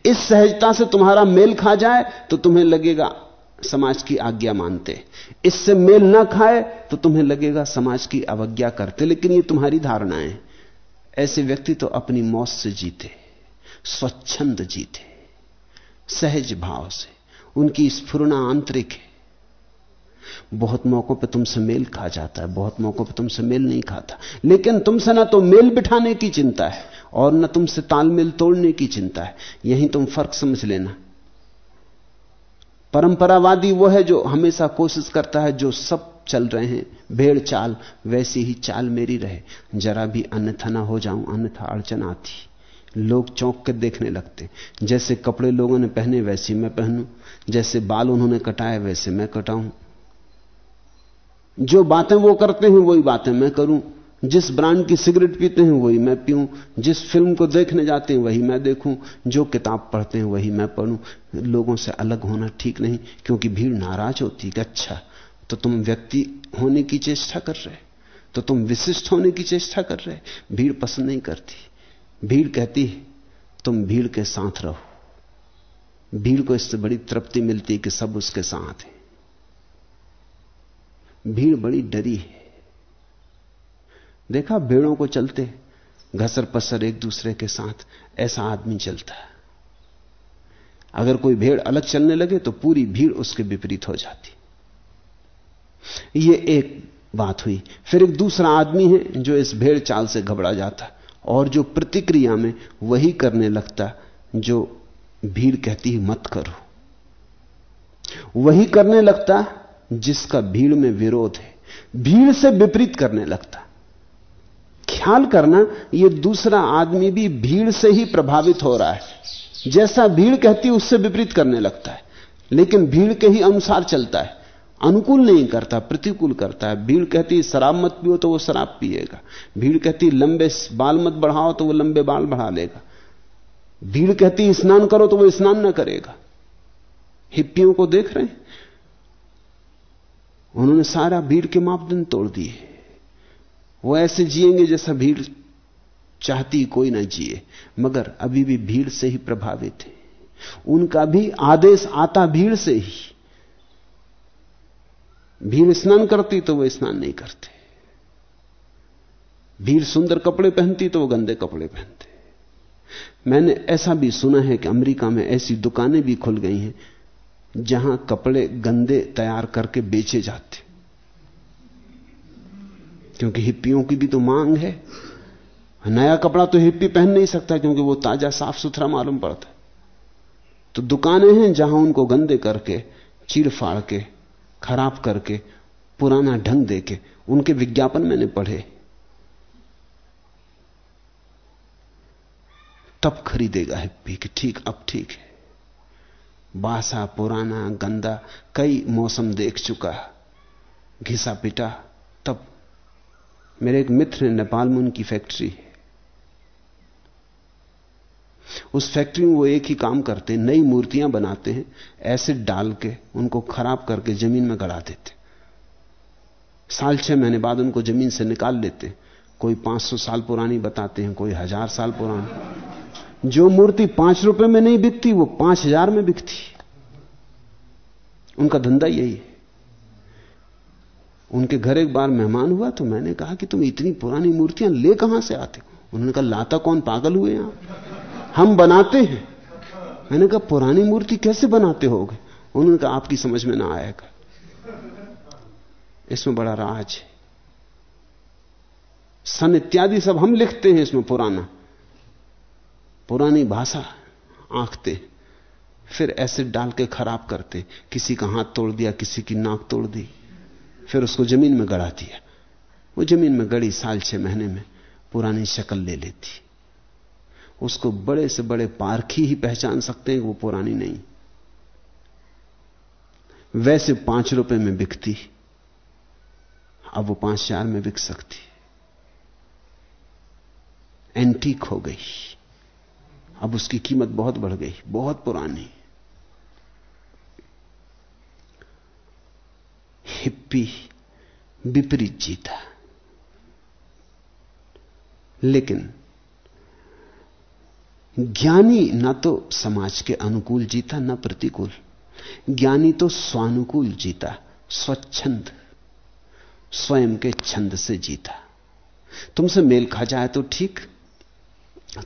इस सहजता से तुम्हारा मेल खा जाए तो तुम्हें लगेगा समाज की आज्ञा मानते। इससे मेल ना खाए तो तुम्हें लगेगा समाज की अवज्ञा करते। लेकिन ये तुम्हारी धारणाएँ ऐसे व्यक्ति तो अपनी मौत से जीते, स्वच्छंद जीते, सहज भाव से। उनकी स्फुरना आंतरिक है। बहुत मौकों पे तुमसे मेल खा जाता है, बहुत मौकों पे तुमसे मेल नहीं खाता। लेकिन तुमसे ना तो मेल बिठाने की चिंता है, और न तुमसे तालमेल तोड़ने की चिंता है। यही तुम फ़र्क समझ लेना। परंपरावादी वो है जो हमेशा कोशिश करता है, जो सब चल रहे हैं, भेड़ चाल, वैसी ही चाल मेरी रहे। जरा भी अन्यथा ना हो जाऊँ, अन्यथा अड़चन आती। लोग चौंक के देखने लगते। जैसे कपड़े लोगों ने पहने, वैसी मैं पहनूं। जैसे बाल उन्होंने कटाए, वैसे मैं कटाऊं। जो बातें वो करते हैं, वही बातें मैं करूँ। जिस ब्रांड की सिगरेट पीते हैं, वही मैं पीऊं। जिस फ़िल्म को देखने जाते हैं, वही मैं देखूँ। जो किताब पढ़ते हैं, वही मैं पढ़ूं। लोगों से अलग होना ठीक नहीं, क्योंकि भीड़ नाराज़ होती कि अच्छा तो तुम व्यक्ति होने की चेष्टा कर रहे तो तुम विशिष्ट होने की चेष्टा कर रहे भीड़ पसंद नहीं करती। भीड़ कहती है, तुम भीड़ के साथ रहो। भीड़ को इससे बड़ी तृप्ति मिलती कि सब उसके साथ है। भीड़ बड़ी डरी है। देखा, भेड़ों को चलते घसर पसर एक दूसरे के साथ, ऐसा आदमी चलता है। अगर कोई भेड़ अलग चलने लगे तो पूरी भीड़ उसके विपरीत हो जाती। यह एक बात हुई। फिर एक दूसरा आदमी है जो इस भेड़ चाल से घबरा जाता और जो प्रतिक्रिया में वही करने लगता, जो भीड़ कहती मत करो। वही करने लगता जिसका भीड़ में विरोध है। भीड़ से विपरीत करने लगता। ख्याल करना यह दूसरा आदमी भी भीड़ से ही प्रभावित हो रहा है। जैसा भीड़ कहती उससे विपरीत करने लगता है। लेकिन भीड़ के ही अनुसार चलता है। अनुकूल नहीं करता, प्रतिकूल करता है। भीड़ कहती शराब मत पियो तो वो शराब पिएगा। भीड़ कहती लंबे बाल मत बढ़ाओ तो वो लंबे बाल बढ़ा लेगा। भीड़ कहती स्नान करो तो वो स्नान ना करेगा। हिप्पियों को देख रहे हैं? उन्होंने सारा भीड़ के मापदंड तोड़ दिए। वो ऐसे जिएँगे जैसा भीड़ चाहती कोई ना जिए, मगर अभी भी भीड़ से ही प्रभावित है। उनका भी आदेश आता भीड़ से ही। भीड़ स्नान करती तो वो स्नान नहीं करते। भीड़ सुंदर कपड़े पहनती तो वो गंदे कपड़े पहनते। मैंने ऐसा भी सुना है कि अमेरिका में ऐसी दुकानें भी खुल गई हैं, जहाँ कपड़े गंदे तैयार करके बेचे जाते क्योंकि हिप्पियों की भी तो मांग है। नया कपड़ा तो हिप्पी पहन नहीं सकता, क्योंकि वो ताज़ा साफ़ सुथरा मालूम पड़ता है। तो दुकानें हैं जहाँ उनको गंदे करके, चीड़ फाड़ के, खराब करके, पुराना ढंग देके, उनके विज्ञापन मैंने पढ़े। तब खरीदेगा हिप्पी कि ठीक, अब ठीक है। बासा, पुराना, गंदा, कई मौसम देख चुका घिसा पिटा, तब मेरे एक मित्र ने नेपाल में उनकी फैक्ट्री है। उस फैक्ट्री में वो एक ही काम करते हैं, नई मूर्तियाँ बनाते हैं एसिड डाल के उनको खराब करके ज़मीन में गड़ा देते। साल छह महीने बाद उनको ज़मीन से निकाल लेते। कोई 500 साल पुरानी बताते हैं, कोई हज़ार साल पुरानी। जो मूर्ति पाँच रुपए में नहीं बिकती, वो पाँच हज़ार में बिकती। उनका धंधा यही है। उनके घर एक बार मेहमान हुआ तो मैंने कहा कि तुम इतनी पुरानी मूर्तियाँ ले कहाँ से आते हो? उन्होंने कहा, लाता कौन पागल हुए यहाँ हम बनाते हैं। मैंने कहा, पुरानी मूर्ति कैसे बनाते होगे उन्होंने कहा, आपकी समझ में ना आएगा इसमें बड़ा राज है। सन इत्यादि सब हम लिखते हैं इसमें पुराना। पुरानी भाषा आंखते, फिर एसिड डाल के खराब करते। किसी का हाथ तोड़ दिया, किसी की नाक तोड़ दी, फिर उसको ज़मीन में गड़ा दिया वो ज़मीन में गड़ी साल छह महीने में पुरानी शक्ल ले लेती। उसको बड़े से बड़े पारखी ही पहचान सकते हैं वो पुरानी नहीं। वैसे पाँच रुपए में बिकती, अब वो पाँच चार में बिक सकती। एंटीक हो गई। अब उसकी कीमत बहुत बढ़ गई, बहुत पुरानी। हिप्पी विपरीत जीता। लेकिन ज्ञानी न तो समाज के अनुकूल जीता, न प्रतिकूल। ज्ञानी तो स्वानुकूल जीता, स्वच्छंद, स्वयं के छंद से जीता। तुमसे मेल खा जाए तो ठीक,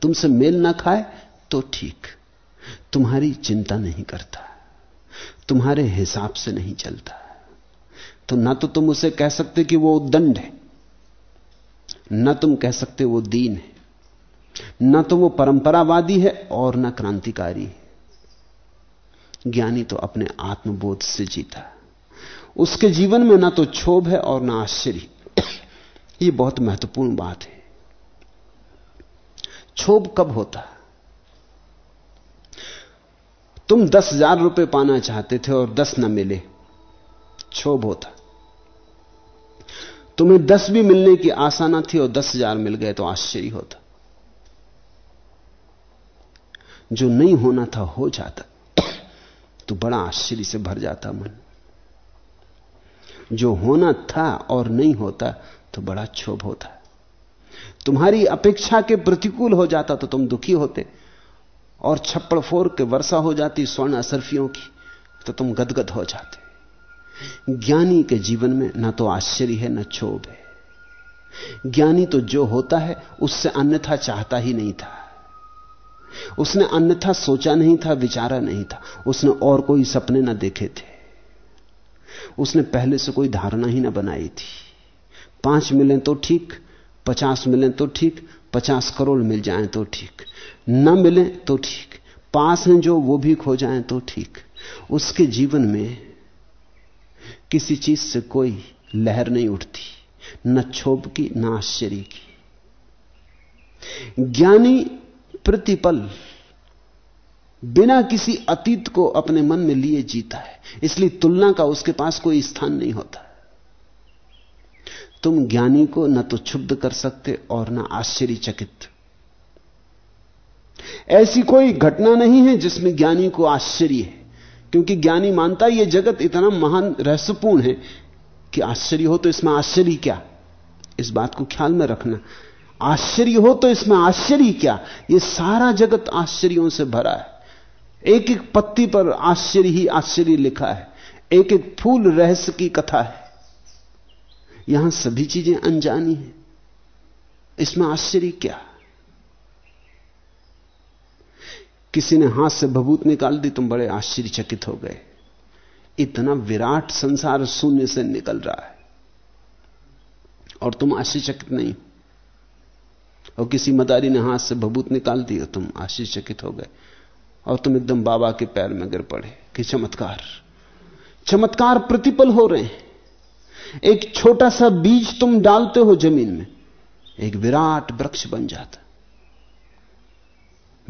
तुमसे मेल ना खाए तो ठीक। तुम्हारी चिंता नहीं करता। तुम्हारे हिसाब से नहीं चलता। तो ना तो तुम उसे कह सकते कि वो दंड है। ना तुम कह सकते वो दीन है। ना तो वो परंपरावादी है और ना क्रांतिकारी ज्ञानी तो अपने आत्मबोध से जीता। उसके जीवन में ना तो क्षोभ है और ना आश्चर्य। ये बहुत महत्वपूर्ण बात है। क्षोभ कब होता? तुम दस हज़ार रुपए पाना चाहते थे और दस न मिले। क्षोभ होता। तुम्हें दस भी मिलने की आशा ना थी और दस हज़ार मिल गए तो आश्चर्य होता। जो नहीं होना था हो जाता तो बड़ा आश्चर्य से भर जाता मन। जो होना था और नहीं होता तो बड़ा क्षोभ होता। तुम्हारी अपेक्षा के प्रतिकूल हो जाता तो तुम दुखी होते। और छप्पड़ फोर के वर्षा हो जाती स्वर्ण असरफियों की तो तुम गदगद हो जाते। ज्ञानी के जीवन में ना तो आश्चर्य है, ना क्षोभ है। ज्ञानी तो जो होता है, उससे अन्यथा चाहता ही नहीं था। उसने अन्यथा सोचा नहीं था, विचारा नहीं था। उसने और कोई सपने ना देखे थे। उसने पहले से कोई धारणा ही ना बनाई थी। पाँच मिलें तो ठीक, पचास मिलें तो ठीक, पचास करोड़ मिल जाएँ तो ठीक। न मिलें तो ठीक। पास हैं जो, वो भी खो जाएँ तो ठीक। उसके जीवन में किसी चीज़ से कोई लहर नहीं उठती, न क्षोभ की, न आश्चर्य की। ज्ञानी प्रतिपल बिना किसी अतीत को अपने मन में लिए जीता है। इसलिए तुलना का उसके पास कोई स्थान नहीं होता। तुम ज्ञानी को न तो क्षुब्ध कर सकते और न आश्चर्यचकित। ऐसी कोई घटना नहीं है जिसमें ज्ञानी को आश्चर्य है। क्योंकि ज्ञानी मानता है यह जगत इतना महान रहस्यपूर्ण है कि आश्चर्य हो तो इसमें आश्चर्य क्या? इस बात को ख्याल में रखना। आश्चर्य हो तो इसमें आश्चर्य क्या? यह सारा जगत आश्चर्यों से भरा है। एक एक पत्ती पर आश्चर्य ही आश्चर्य लिखा है। एक एक फूल रहस्य की कथा है। यहाँ सभी चीज़ें अनजानी हैं। इसमें आश्चर्य क्या? किसी ने हाथ से भभूत निकाल दी, तुम बड़े आश्चर्यचकित हो गए। इतना विराट संसार शून्य से निकल रहा है। और तुम आश्चर्यचकित नहीं और किसी मदारी ने हाथ से भभूत निकाल दी और तुम आश्चर्यचकित हो गए। और तुम एकदम बाबा के पैर में गिर पड़े कि चमत्कार चमत्कार प्रतिपल हो रहे हैं। एक छोटा सा बीज तुम डालते हो ज़मीन में, एक विराट वृक्ष बन जाता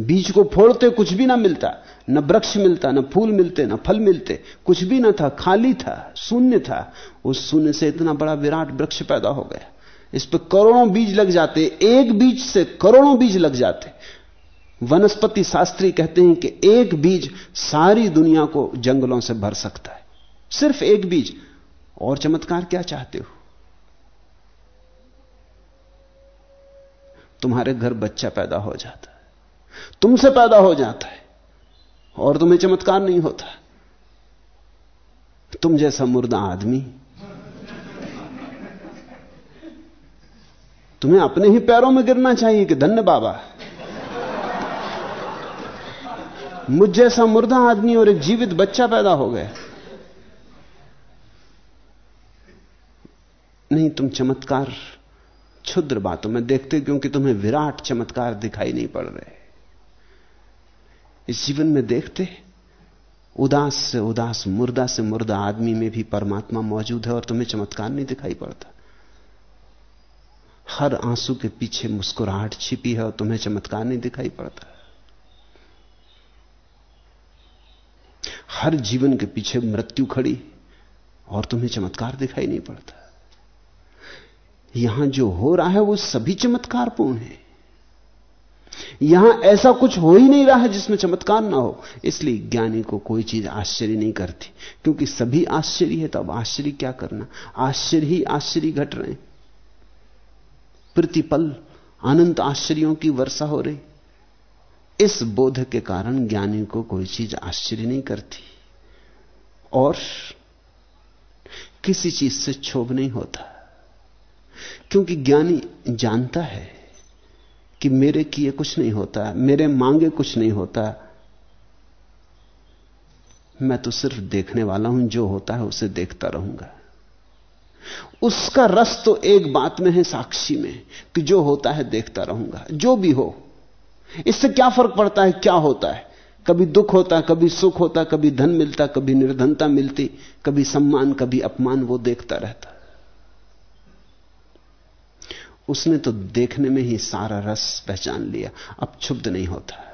बीज को फोड़ते कुछ भी ना मिलता, न वृक्ष मिलता, न फूल मिलते, न फल मिलते, कुछ भी ना था, खाली था, शून्य था। उस शून्य से इतना बड़ा विराट वृक्ष पैदा हो गया। इस पर करोड़ों बीज लग जाते, एक बीज से करोड़ों बीज लग जाते। वनस्पति शास्त्री कहते हैं कि एक बीज सारी दुनिया को जंगलों से भर सकता है। सिर्फ़ एक बीज। और चमत्कार क्या चाहते हो? तुम्हारे घर बच्चा पैदा हो जाता तुमसे पैदा हो जाता है और तुम्हें चमत्कार नहीं होता। तुम जैसा मुर्दा आदमी। तुम्हें अपने ही पैरों में गिरना चाहिए कि धन्य बाबा। मुझ जैसा मुर्दा आदमी और एक जीवित बच्चा पैदा हो गया। नहीं, तुम चमत्कार, क्षुद्र बातों में देखते क्योंकि तुम्हें विराट चमत्कार दिखाई नहीं पड़ रहे। इस जीवन में देखते उदास से उदास, मुर्दा से मुर्दा, आदमी में भी परमात्मा मौजूद है और तुम्हें चमत्कार नहीं दिखाई पड़ता। हर आँसू के पीछे मुस्कुराहट छिपी है और तुम्हें चमत्कार नहीं दिखाई पड़ता। हर जीवन के पीछे मृत्यु खड़ी और तुम्हें चमत्कार दिखाई नहीं पड़ता। यहाँ जो हो रहा है वो सभी चमत्कारपूर्ण है। यहाँ ऐसा कुछ हो ही नहीं रहा है जिसमें चमत्कार ना हो। इसलिए ज्ञानी को कोई चीज़ आश्चर्य नहीं करती। क्योंकि सभी आश्चर्य है तब आश्चर्य क्या करना? आश्चर्य ही आश्चर्य घट रहे हैं। प्रतिपल, अनंत आश्चर्यों की वर्षा हो रही। इस बोध के कारण ज्ञानी को कोई चीज़ आश्चर्य नहीं करती। और किसी चीज़ से क्षोभ नहीं होता। क्योंकि ज्ञानी जानता है कि मेरे किए कुछ नहीं होता, मेरे मांगे कुछ नहीं होता। मैं तो सिर्फ़ देखने वाला हूँ, जो होता है उसे देखता रहूँगा। उसका रस तो एक बात में है साक्षी में, कि जो होता है देखता रहूँगा, जो भी हो। इससे क्या फ़र्क पड़ता है, क्या होता है? कभी दुख होता, कभी सुख होता, कभी धन मिलता, कभी निर्धनता मिलती, कभी सम्मान, कभी अपमान, वो देखता रहता। उसने तो देखने में ही सारा रस पहचान लिया। अब क्षुब्ध नहीं होता।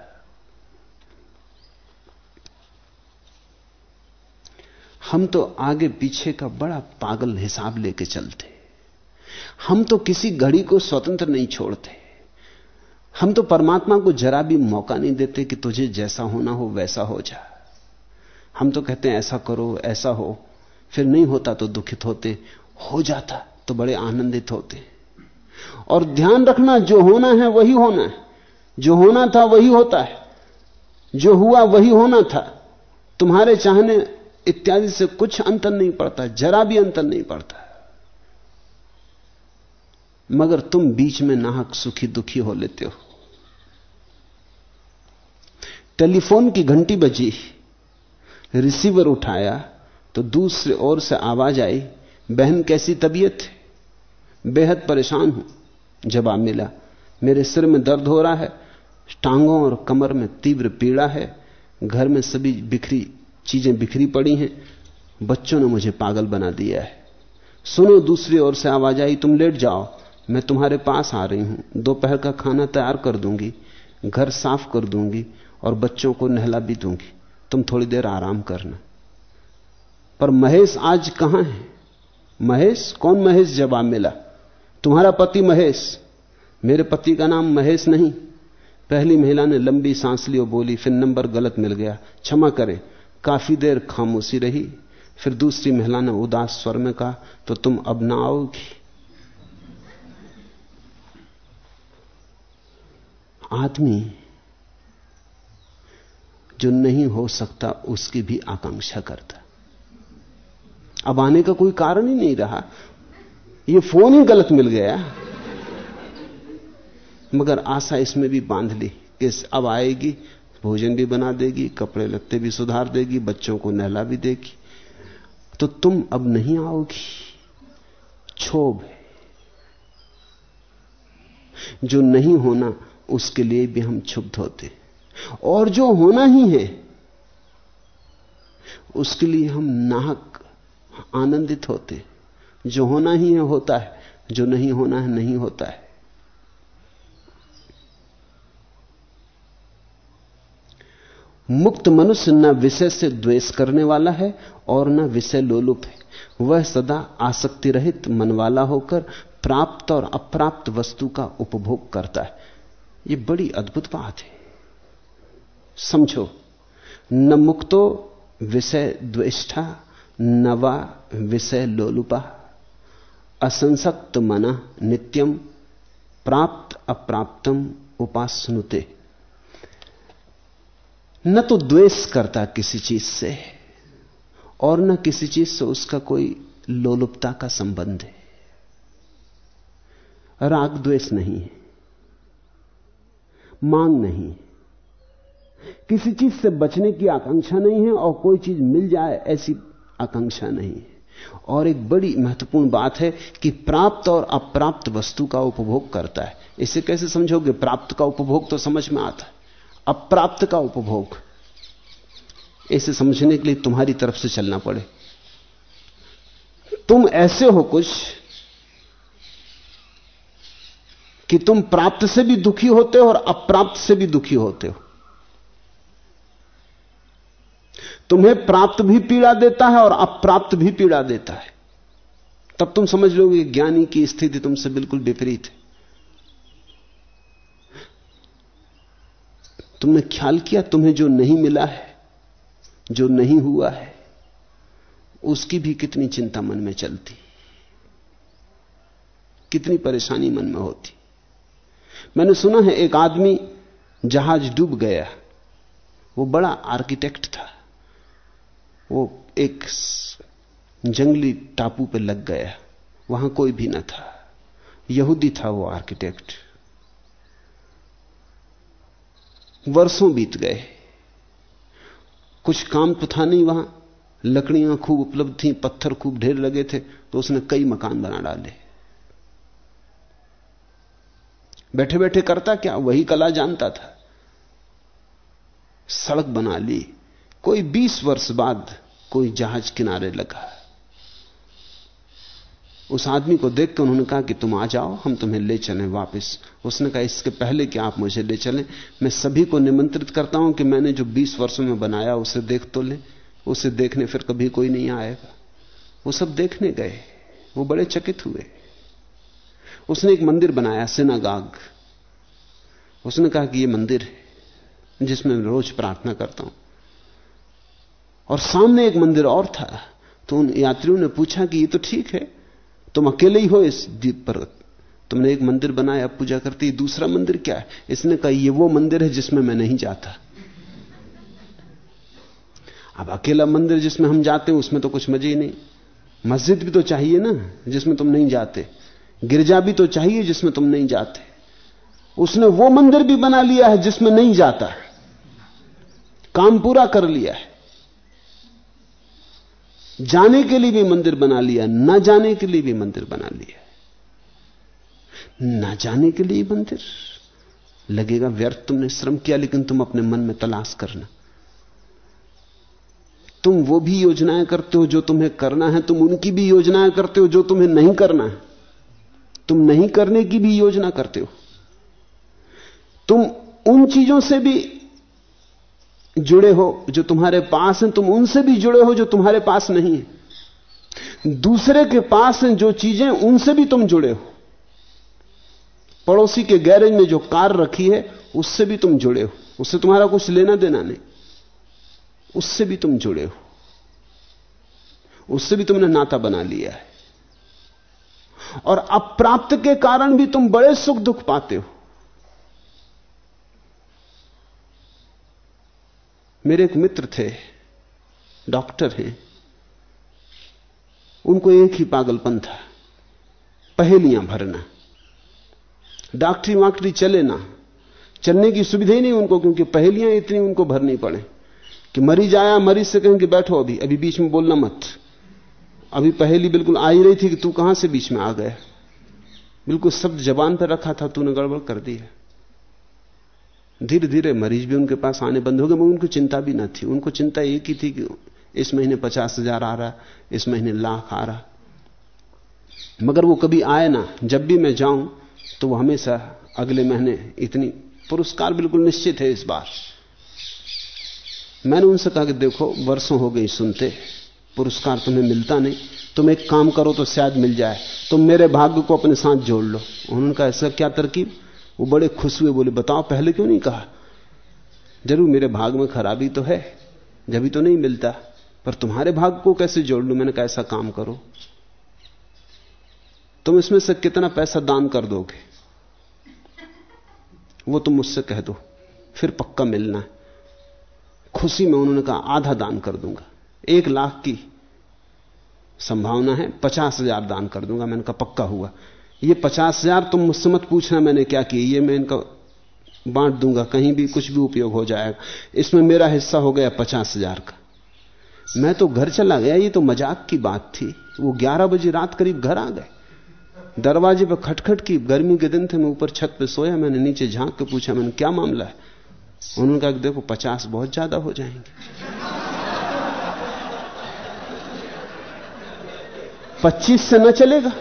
हम तो आगे पीछे का बड़ा पागल हिसाब लेके चलते। हम तो किसी घड़ी को स्वतंत्र नहीं छोड़ते। हम तो परमात्मा को जरा भी मौका नहीं देते कि तुझे जैसा होना हो वैसा हो जा। हम तो कहते हैं, ऐसा करो, ऐसा हो। फिर नहीं होता तो दुखित होते, हो जाता तो बड़े आनंदित होते। और ध्यान रखना, जो होना है वही होना है। जो होना था वही होता है। जो हुआ वही होना था। तुम्हारे चाहने इत्यादि से कुछ अंतर नहीं पड़ता, जरा भी अंतर नहीं पड़ता। मगर तुम बीच में नाहक, सुखी, दुखी हो लेते हो। टेलीफोन की घंटी बजी, रिसीवर उठाया तो दूसरे ओर से आवाज़ आई, बहन कैसी तबीयत है? बेहद परेशान हूँ। जवाब मिला, मेरे सिर में दर्द हो रहा है, टांगों और कमर में तीव्र पीड़ा है, घर में सभी बिखरी, चीज़ें बिखरी पड़ी हैं, बच्चों ने मुझे पागल बना दिया है। सुनो, दूसरी ओर से आवाज़ आई, तुम लेट जाओ, मैं तुम्हारे पास आ रही हूँ, दोपहर का खाना तैयार कर दूँगी, घर साफ़ कर दूँगी और बच्चों को नहला भी दूँगी, तुम थोड़ी देर आराम करना। पर महेश आज कहाँ है? महेश? कौन महेश? जवाब मिला तुम्हारा पति महेश, मेरे पति का नाम महेश नहीं। पहली महिला ने लंबी सांस ली और बोली, फिर नंबर गलत मिल गया, क्षमा करें। काफ़ी देर खामोशी रही, फिर दूसरी महिला ने उदास स्वर में कहा तो तुम अब ना आओगी। आदमी जो नहीं हो सकता, उसकी भी आकांक्षा करता। अब आने का कोई कारण ही नहीं रहा। ये फ़ोन ही गलत मिल गया। मगर आशा इसमें भी बाँध ली कि अब आएगी, भोजन भी बना देगी, कपड़े लत्ते भी सुधार देगी, बच्चों को नहला भी देगी। तो तुम अब नहीं आओगी। क्षोभ है। जो नहीं होना, उसके लिए भी हम क्षुब्ध होते। और जो होना ही है, उसके लिए हम नाहक, आनंदित होते। जो होना ही है होता है, जो नहीं होना है, नहीं होता है। मुक्त मनुष्य न विषय से द्वेष करने वाला है और न विषय लोलुप है। वह सदा आसक्ति रहित मन वाला होकर प्राप्त और अप्राप्त वस्तु का उपभोग करता है। यह बड़ी अद्भुत बात है। समझो, न मुक्तो विषय द्वेष्ठा न विषय लोलुपा। असंसक्त मन नित्यम प्राप्त अप्राप्तम उपासनुते। न तो द्वेष करता किसी चीज़ से और न किसी चीज़ से उसका कोई लोलुपता का संबंध है। राग द्वेष नहीं है, मांग नहीं है। किसी चीज़ से बचने की आकांक्षा नहीं है और कोई चीज़ मिल जाए ऐसी आकांक्षा नहीं है। और एक बड़ी महत्वपूर्ण बात है कि प्राप्त और अप्राप्त वस्तु का उपभोग करता है। इसे कैसे समझोगे? प्राप्त का उपभोग तो समझ में आता है। अप्राप्त का उपभोग। इसे समझने के लिए तुम्हारी तरफ़ से चलना पड़े। तुम ऐसे हो कुछ कि तुम प्राप्त से भी दुखी होते हो और अप्राप्त से भी दुखी होते हो। तुम्हें प्राप्त भी पीड़ा देता है और अप्राप्त भी पीड़ा देता है। तब तुम समझ लोगे ज्ञानी की स्थिति तुमसे बिल्कुल विपरीत है। तुमने ख्याल किया? तुम्हें जो नहीं मिला है, जो नहीं हुआ है, उसकी भी कितनी चिंता मन में चलती? कितनी परेशानी मन में होती? मैंने सुना है एक आदमी जहाज़ डूब गया। वो बड़ा आर्किटेक्ट था। वो एक जंगली टापू पे लग गया। वहाँ कोई भी न था। यहूदी था वो आर्किटेक्ट। वर्षों बीत गए। कुछ काम तो था नहीं वहाँ। लकड़ियाँ खूब उपलब्ध थी, पत्थर खूब ढेर लगे थे तो उसने कई मकान बना डाले। बैठे बैठे करता क्या? वही कला जानता था। सड़क बना ली। कोई बीस वर्ष बाद कोई जहाज़ किनारे लगा। उस आदमी को देख कर उन्होंने कहा कि तुम आ जाओ, हम तुम्हें ले चलें वापस। उसने कहा, इसके पहले कि आप मुझे ले चलें, मैं सभी को निमंत्रित करता हूँ कि मैंने जो 20 वर्षों में बनाया उसे देख तो ले। उसे देखने फिर कभी कोई नहीं आएगा। वो सब देखने गए। वो बड़े चकित हुए। उसने एक मंदिर बनाया, सिनागाग। उसने कहा कि ये मंदिर है, जिसमें रोज प्रार्थना करता हूँ। और सामने एक मंदिर और था। तो उन यात्रियों ने पूछा कि ये तो ठीक है, तुम अकेले ही हो इस द्वीप पर। तुमने एक मंदिर बनाया पूजा करती दूसरा मंदिर क्या है? इसने कहा, ये वो मंदिर है जिसमें मैं नहीं जाता। अब अकेला मंदिर जिसमें हम जाते हैं, उसमें तो कुछ मज़े ही नहीं। मस्जिद भी तो चाहिए ना, जिसमें तुम नहीं जाते। गिरजा भी तो चाहिए जिसमें तुम नहीं जाते। उसने वो मंदिर भी बना लिया है जिसमें नहीं जाता। काम पूरा कर लिया है। जाने के लिए भी मंदिर बना लिया, न जाने के लिए भी मंदिर बना लिया। न जाने के लिए मंदिर। लगेगा व्यर्थ तुमने श्रम किया, लेकिन तुम अपने मन में तलाश करना। तुम वो भी योजनाएँ करते हो जो तुम्हें करना है, तुम उनकी भी योजनाएँ करते हो जो तुम्हें नहीं करना है। तुम नहीं करने की भी योजना करते हो। तुम उन चीज़ों से भी जुड़े हो, जो तुम्हारे पास हैं, तुम उनसे भी जुड़े हो जो तुम्हारे पास नहीं है। दूसरे के पास हैं जो चीज़ें, उनसे भी तुम जुड़े हो। पड़ोसी के गैरेज में जो कार रखी है, उससे भी तुम जुड़े हो। उससे तुम्हारा कुछ लेना देना नहीं। उससे भी तुम जुड़े हो। उससे भी तुमने नाता बना लिया है। और अप्राप्त के कारण भी तुम बड़े सुख दुख पाते हो। मेरे एक मित्र थे, डॉक्टर हैं। उनको एक ही पागलपन था, पहेलियाँ भरना। डॉक्टरी वाक्टरी चले ना, चलने की सुविधा ही नहीं उनको, क्योंकि पहेलियाँ इतनी उनको भरनी पड़े कि मरीज़ आया, मरीज़ से कहें कि बैठो अभी अभी बीच में बोलना मत। अभी पहेली बिल्कुल आ ही रही थी कि तू कहाँ से बीच में आ गया? बिल्कुल शब्द जबान पर रखा था, तूने गड़बड़ कर दिया धीरे धीरे मरीज़ भी उनके पास आने बंद हो गए, मगर उनको चिंता भी ना थी। उनको चिंता एक ही थी कि इस महीने पचास हज़ार आ रहा, इस महीने लाख आ रहा। मगर वो कभी आए ना, जब भी मैं जाऊँ तो वो हमेशा अगले महीने इतनी पुरस्कार बिल्कुल निश्चित है इस बार। मैंने उनसे कहा कि देखो, वर्षों हो गई सुनते, पुरस्कार तुम्हें मिलता नहीं, तुम एक काम करो तो शायद मिल जाए, तुम मेरे भाग्य को अपने साथ जोड़ लो। उन्होंने कहा, ऐसा क्या तरकीब? वो बड़े खुश हुए, बोले, बताओ, पहले क्यों नहीं कहा? ज़रूर, मेरे भाग में खराबी तो है, जब तो नहीं मिलता, पर तुम्हारे भाग को कैसे जोड़ लू? मैंने कहा, ऐसा काम करो। तुम इसमें से कितना पैसा दान कर दोगे? वो तुम मुझसे कह दो, फिर पक्का मिलना खुशी में उन्होंने कहा, आधा दान कर दूँगा। एक लाख की संभावना है, पचास हज़ार दान कर दूँगा। मैंने कहा, पक्का हुआ। ये पचास हज़ार तुम मुझसे मत पूछना मैंने क्या किया ये मैं इनका बांट दूँगा, कहीं भी कुछ भी उपयोग हो जाएगा। इसमें मेरा हिस्सा हो गया पचास हज़ार का। मैं तो घर चला गया, ये तो मज़ाक की बात थी। वो ग्यारह बजे रात करीब घर आ गए। दरवाजे पर खटखट की गर्मी के दिन थे, मैं ऊपर छत पे सोया, मैंने नीचे झाँक के पूछा, मैंने क्या मामला है? उन्होंने कहा देखो, पचास बहुत ज़्यादा हो जाएँगे। पच्चीस से न चलेगा।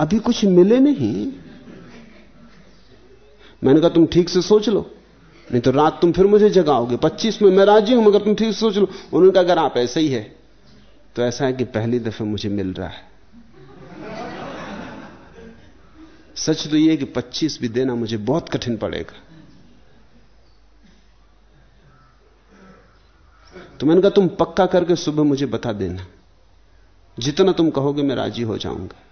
अभी कुछ मिले नहीं। मैंने कहा, तुम ठीक से सोच लो। नहीं तो रात तुम फिर मुझे जगाओगे। पच्चीस में मैं राज़ी हूँ, मगर तुम ठीक से सोच लो। उन्होंने कहा, अगर आप ऐसे ही है तो ऐसा है कि पहली दफे मुझे मिल रहा है। सच तो यह कि 25 भी देना मुझे बहुत कठिन पड़ेगा। तो मैंने कहा, तुम पक्का करके सुबह मुझे बता देना। जितना तुम कहोगे, मैं राज़ी हो जाऊँगा।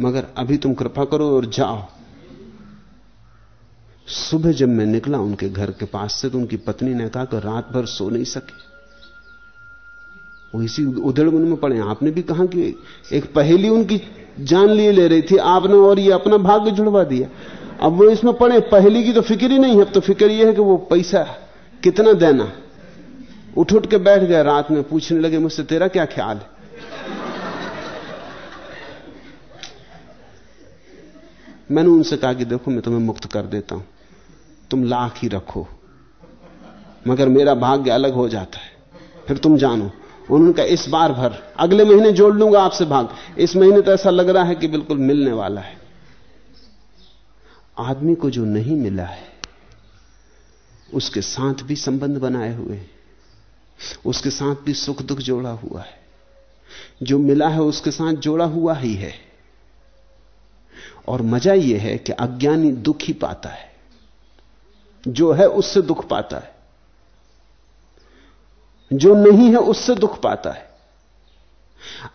मगर अभी तुम कृपा करो और जाओ। सुबह जब मैं निकला उनके घर के पास से तो उनकी पत्नी ने कहा कि रात भर सो नहीं सके। वो इसी उधड़बुन में पड़े। आपने भी कहा कि एक पहेली उनकी जान लिए ले रही थी। आपने और ये अपना भाग्य जुड़वा दिया। अब वो इसमें पड़े। पहेली की तो फ़िक्र ही नहीं है। अब तो फ़िक्र ये है कि वो पैसा कितना देना। उठ उठ के बैठ गए रात में पूछने लगे, मुझसे तेरा क्या ख्याल है? मैंने उनसे कहा कि देखो, मैं तुम्हें मुक्त कर देता हूँ। तुम लाख ही रखो, मगर मेरा भाग्य अलग हो जाता है। फिर तुम जानो। उन्होंने कहा, इस बार भर, अगले महीने जोड़ लूँगा आपसे भाग। इस महीने तो ऐसा लग रहा है कि बिल्कुल मिलने वाला है। आदमी को जो नहीं मिला है, उसके साथ भी संबंध बनाए हुए उसके साथ भी सुख दुख जोड़ा हुआ है। जो मिला है, उसके साथ जोड़ा हुआ ही है। और मज़ा यह है कि अज्ञानी दुख ही पाता है। जो है उससे दुख पाता है। जो नहीं है उससे दुख पाता है।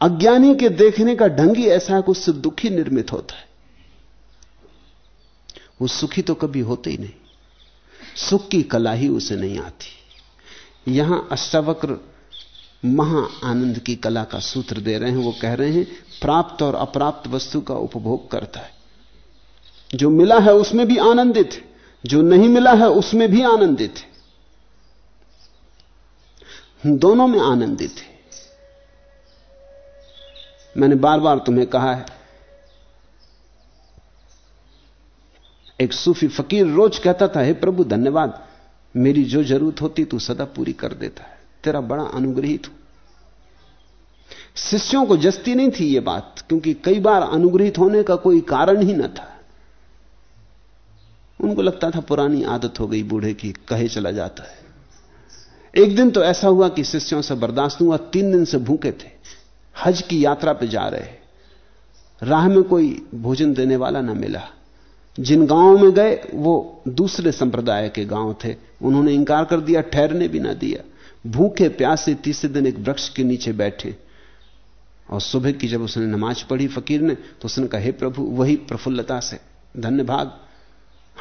अज्ञानी के देखने का ढंग ही ऐसा है कि उससे दुख निर्मित होता है। वो सुखी तो कभी होते ही नहीं। सुख की कला ही उसे नहीं आती। यहाँ अष्टावक्र महा आनंद की कला का सूत्र दे रहे हैं। वो कह रहे हैं, प्राप्त और अप्राप्त वस्तु का उपभोग करता है। जो मिला है उसमें भी आनंदित है जो नहीं मिला है उसमें भी आनंदित। है दोनों में आनंदित है। मैंने बार बार तुम्हें कहा है, एक सूफी फकीर रोज कहता था, हे प्रभु, धन्यवाद। मेरी जो ज़रूरत होती तू सदा पूरी कर देता है। तेरा बड़ा अनुग्रहित हूँ। शिष्यों को जस्ती नहीं थी यह बात, क्योंकि कई बार अनुग्रहित होने का कोई कारण ही न था। उनको लगता था पुरानी आदत हो गई, बूढ़े की, कहे चला जाता है। एक दिन तो ऐसा हुआ कि शिष्यों से बर्दाश्त हुआ, तीन दिन से भूखे थे, हज की यात्रा पर जा रहे। राह में कोई भोजन देने वाला ना मिला। जिन गाँवों में गए, वो दूसरे संप्रदाय के गाँव थे। उन्होंने इंकार कर दिया, ठहरने भी ना दिया। भूखे प्यासे तीसरे दिन एक वृक्ष के नीचे बैठे। और सुबह की जब उसने नमाज़ पढ़ी फकीर ने तो उसने कहा, हे प्रभु, वही प्रफुल्लता से, धन्य भाग।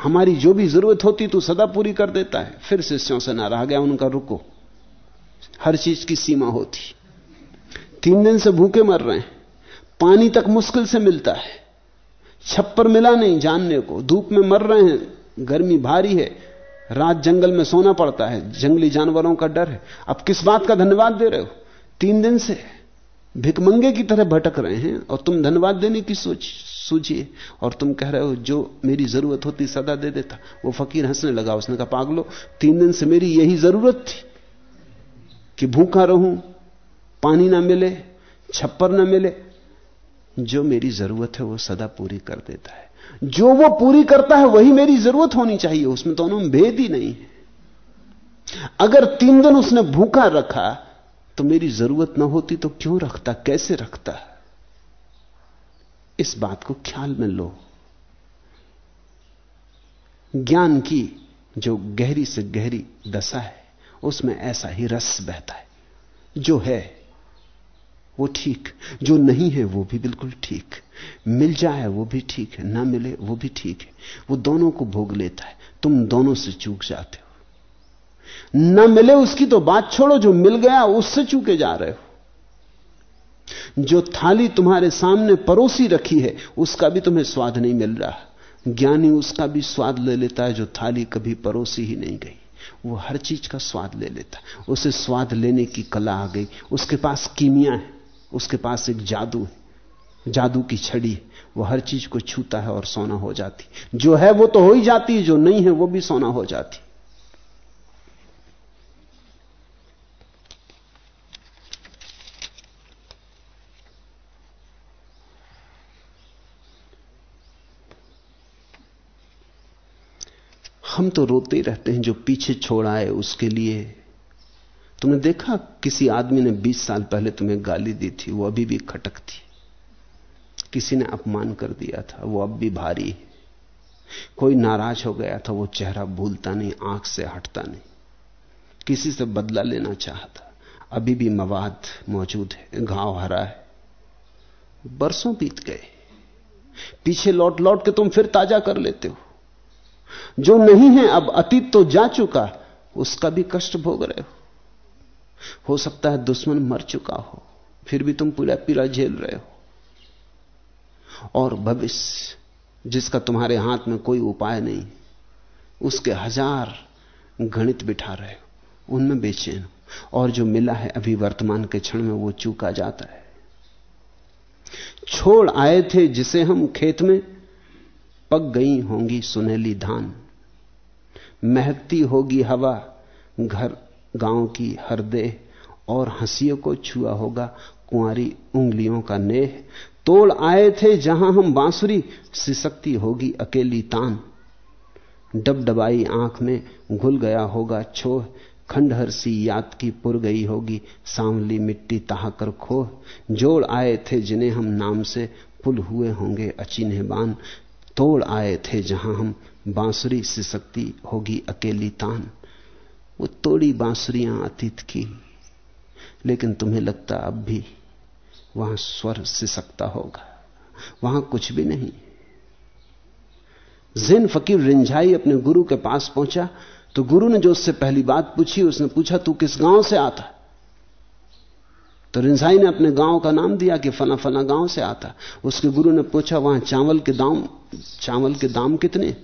हमारी जो भी ज़रूरत होती तो सदा पूरी कर देता है। फिर शिष्यों से ना गया उनका रुको। हर चीज़ की सीमा होती। तीन दिन से भूखे मर रहे हैं। पानी तक मुश्किल से मिलता है। छप्पर मिला नहीं जानने को। धूप में मर रहे हैं। गर्मी भारी है। रात जंगल में सोना पड़ता है। जंगली जानवरों का डर है। अब किस बात का धन्यवाद दे रहे हो? तीन दिन से। भिकमंगे की तरह भटक रहे हैं और तुम धन्यवाद देने की सोच सूझिए और तुम कह रहे हो, जो मेरी ज़रूरत होती, सदा दे देता। वो फकीर हंसने लगा। उसने कहा, पागलो, तीन दिन से मेरी यही ज़रूरत थी कि भूखा रहूँ, पानी ना मिले, छप्पर ना मिले। जो मेरी ज़रूरत है, वो सदा पूरी कर देता है। जो वो पूरी करता है, वही मेरी ज़रूरत होनी चाहिए। उसमें दोनों में भेद ही नहीं है। अगर तीन दिन उसने भूखा रखा तो मेरी ज़रूरत ना होती तो क्यों रखता? कैसे रखता? इस बात को ख्याल में लो। ज्ञान की जो गहरी से गहरी दशा है, उसमें ऐसा ही रस बहता है। जो है, वो ठीक। जो नहीं है, वो भी बिल्कुल ठीक। मिल जाए, वो भी ठीक है। ना मिले, वो भी ठीक है। वो दोनों को भोग लेता है। तुम दोनों से चूक जाते हो। ना मिले, उसकी तो बात छोड़ो। जो मिल गया, उससे चूके जा रहे हो। जो थाली तुम्हारे सामने परोसी रखी है, उसका भी तुम्हें स्वाद नहीं मिल रहा। ज्ञानी उसका भी स्वाद ले लेता है जो थाली कभी परोसी ही नहीं गई। वो हर चीज़ का स्वाद ले लेता उसे स्वाद लेने की कला आ गई। उसके पास कीमिया है। उसके पास एक जादू है। जादू की छड़ी वो हर चीज़ को छूता है और सोना हो जाती। जो है वो तो हो ही जाती है, जो नहीं है वो भी सोना हो जाती। हम तो रोते रहते हैं जो पीछे छोड़ आए उसके लिए। तुमने देखा किसी आदमी ने 20 साल पहले तुम्हें गाली दी थी, वो अभी भी खटकती किसी ने अपमान कर दिया था, वो अब भी भारी है। कोई नाराज़ हो गया था, वो चेहरा भूलता नहीं, आँख से हटता नहीं। किसी से बदला लेना चाहता अभी भी मवाद मौजूद है, घाव हरा है। बरसों बीत गए। पीछे लौट लौट के तुम फिर ताज़ा कर लेते हो। जो नहीं है, अब अतीत तो जा चुका उसका भी कष्ट भोग रहे हो। हो सकता है दुश्मन मर चुका हो, फिर भी तुम पूरा पीड़ा झेल रहे हो। और भविष्य, जिसका तुम्हारे हाथ में कोई उपाय नहीं, उसके हज़ार गणित बिठा रहे हो, उनमें बेचैन और जो मिला है अभी वर्तमान के क्षण में, वो चूका जाता है। छोड़ आए थे जिसे हम खेत में पक गई होंगी सुनहली धान। महकती होगी हवा, घर, गाँव की हर देह, और हंसियों को छुआ होगा कुंवारी उंगलियों का नेह। तोड़ आए थे जहाँ हम बांसुरी, सिसकती होगी अकेली तान। डबडबाई आँख में घुल गया होगा छोह, खंडहर सी याद की पुर गई होगी सांवली मिट्टी तहाकर खोह। जोड़ आए थे जिन्हें हम नाम से, पुल हुए होंगे अचिन्ह बान तोड़ आए थे जहाँ हम बांसुरी सिसकती होगी अकेली तान। वो तोड़ी बांसुरियाँ अतीत की, लेकिन तुम्हें लगता अब भी वहाँ स्वर सिसकता होगा, वहाँ कुछ भी नहीं। जिन फकीर रिंझाई अपने गुरु के पास पहुँचा तो गुरु ने जो उससे पहली बात पूछी, उसने पूछा, तू किस गाँव से आता? तो रिंझाई ने अपने गाँव का नाम दिया कि फला फला गाँव से आता। उसके गुरु ने पूछा, वहाँ चावल के दाम, चावल के दाम कितने?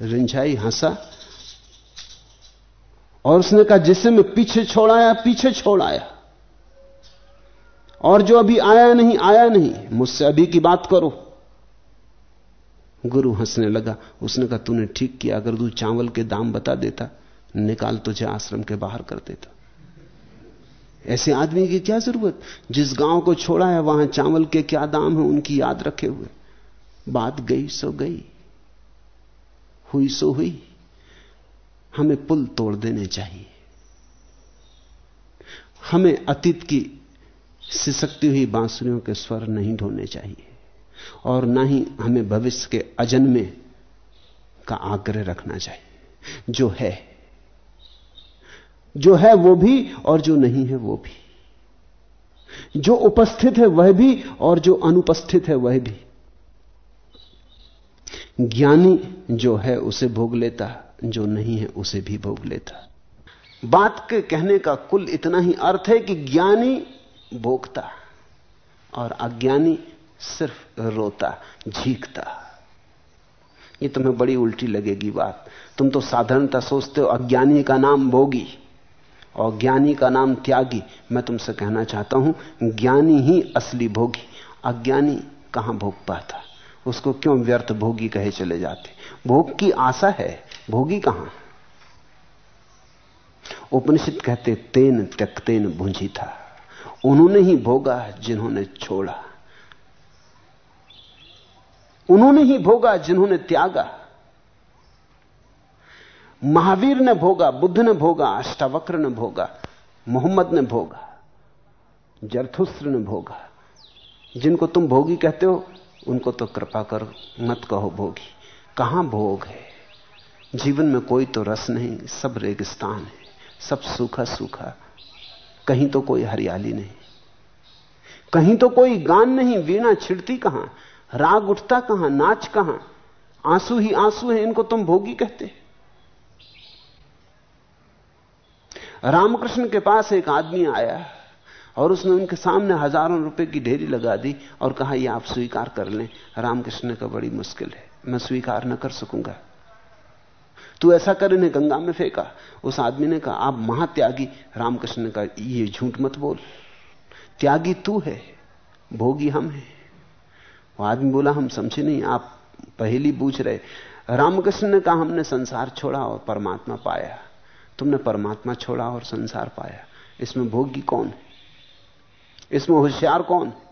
रिंझाई हंसा। और उसने कहा, जिसे मैं पीछे छोड़ाया पीछे छोड़ आया। और जो अभी आया नहीं आया नहीं, मुझसे अभी की बात करो। गुरु हंसने लगा। उसने कहा, तूने ठीक किया, अगर तू चावल के दाम बता देता निकाल तुझे आश्रम के बाहर कर देता। ऐसे आदमी की क्या ज़रूरत? जिस गाँव को छोड़ा है, वहाँ चावल के क्या दाम है, उनकी याद रखे हुए। बात गई, सो गई। हुई, सो हुई। हमें पुल तोड़ देने चाहिए। हमें अतीत की सिसकती हुई बांसुरियों के स्वर नहीं ढोने चाहिए। और ना ही हमें भविष्य के अजन्मे का आग्रह रखना चाहिए। जो है जो है वो भी और जो नहीं है वो भी। जो उपस्थित है वह भी और जो अनुपस्थित है वह भी। ज्ञानी जो है उसे भोग लेता, जो नहीं है उसे भी भोग लेता। बात के कहने का कुल इतना ही अर्थ है कि ज्ञानी भोगता और अज्ञानी सिर्फ़ रोता, झीकता। ये तुम्हें बड़ी उल्टी लगेगी बात। तुम तो साधारणता सोचते हो अज्ञानी का नाम भोगी। और ज्ञानी का नाम त्यागी मैं तुमसे कहना चाहता हूँ, ज्ञानी ही असली भोगी। अज्ञानी कहाँ भोग पाता? उसको क्यों व्यर्थ भोगी कहे चले जाते? भोग की आशा है, भोगी कहाँ? उपनिषद कहते, तेन त्यक्तेन भूंजी था। उन्होंने ही भोगा जिन्होंने छोड़ा। उन्होंने ही भोगा जिन्होंने त्यागा। महावीर ने भोगा, बुद्ध ने भोगा, अष्टावक्र ने भोगा, मोहम्मद ने भोगा, जरथुस्त्र ने भोगा। जिनको तुम भोगी कहते हो, उनको तो कृपा कर, मत कहो भोगी। कहाँ भोग है? जीवन में कोई तो रस नहीं, सब रेगिस्तान है, सब सूखा सूखा कहीं तो कोई हरियाली नहीं। कहीं तो कोई गान नहीं, वीणा छिड़ती कहाँ? राग उठता कहाँ? नाच कहाँ? आँसू ही आँसू है, इनको तुम भोगी कहते रामकृष्ण के पास एक आदमी आया और उसने उनके सामने हज़ारों रुपए की ढेरी लगा दी और कहा यह आप स्वीकार कर लें, रामकृष्ण का बड़ी मुश्किल है। मैं स्वीकार न कर सकूँगा। तू ऐसा कर, इन्हें गंगा में फेंका। उस आदमी ने कहा, आप महात्यागी, रामकृष्ण का ये झूठ मत बोल। त्यागी तू है, भोगी हम हैं। वो आदमी बोला, हम समझे नहीं, आप पहली पूछ रहे रामकृष्ण ने कहा, हमने संसार छोड़ा और परमात्मा पाया। तुमने परमात्मा छोड़ा और संसार पाया। इसमें भोगी कौन है? इसमें होशियार कौन है?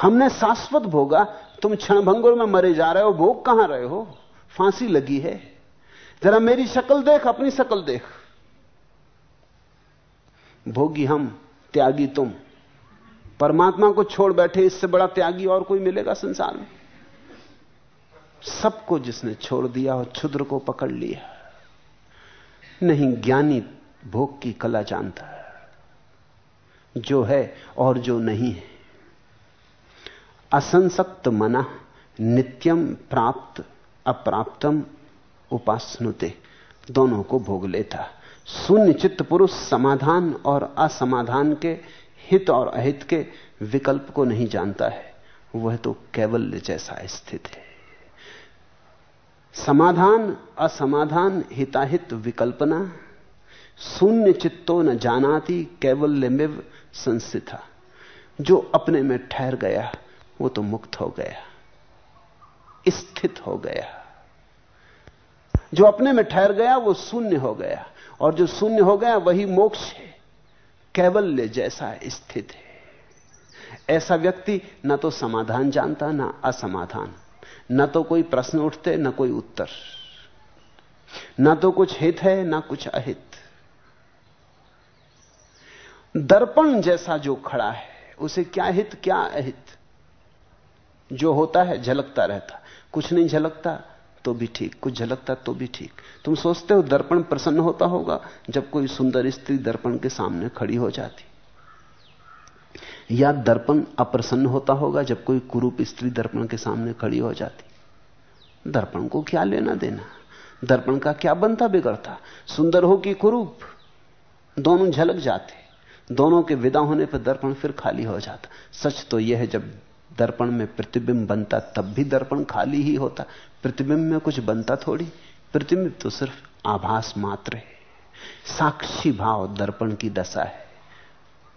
हमने शाश्वत भोगा, तुम क्षणभंगुर में मरे जा रहे हो, भोग कहाँ रहे हो? फांसी लगी है। जरा मेरी शक्ल देख, अपनी शक्ल देख। भोगी हम, त्यागी तुम। परमात्मा को छोड़ बैठे, इससे बड़ा त्यागी और कोई मिलेगा संसार में? सबको जिसने छोड़ दिया और क्षुद्र को पकड़ लिया। नहीं, ज्ञानी भोग की कला जानता है, जो है और जो नहीं है। असंसक्त मना, नित्यम प्राप्त, अप्राप्तम उपासनुते, दोनों को भोग लेता। शून्य चित्त पुरुष समाधान और असमाधान के, हित और अहित के विकल्प को नहीं जानता है। वह तो कैवल्य जैसा स्थित है। समाधान, असमाधान, हिताहित विकल्पना, शून्य चित्तो न जानाती कैवल्य में संस्थिता। जो अपने में ठहर गया, वो तो मुक्त हो गया, स्थित हो गया। जो अपने में ठहर गया, वो शून्य हो गया, और जो शून्य हो गया, वही मोक्ष है। कैवल्य जैसा स्थित है। ऐसा व्यक्ति न तो समाधान जानता, ना असमाधान। न तो कोई प्रश्न उठते, न कोई उत्तर। न तो कुछ हित है, ना कुछ अहित। दर्पण जैसा जो खड़ा है, उसे क्या हित, क्या अहित? जो होता है, झलकता रहता। कुछ नहीं झलकता तो भी ठीक। कुछ झलकता तो भी ठीक। तुम सोचते हो दर्पण प्रसन्न होता होगा, जब कोई सुंदर स्त्री दर्पण के सामने खड़ी हो जाती। या दर्पण अप्रसन्न होता होगा जब कोई कुरूप स्त्री दर्पण के सामने खड़ी हो जाती। दर्पण को क्या लेना देना? दर्पण का क्या बनता बिगड़ता? सुंदर हो कि कुरूप? दोनों झलक जाते। दोनों के विदा होने पर दर्पण फिर खाली हो जाता। सच तो यह है, जब दर्पण में प्रतिबिंब बनता, तब भी दर्पण खाली ही होता। प्रतिबिंब में कुछ बनता थोड़ी, प्रतिबिंब तो सिर्फ़ आभास मात्र है। साक्षी भाव दर्पण की दशा है।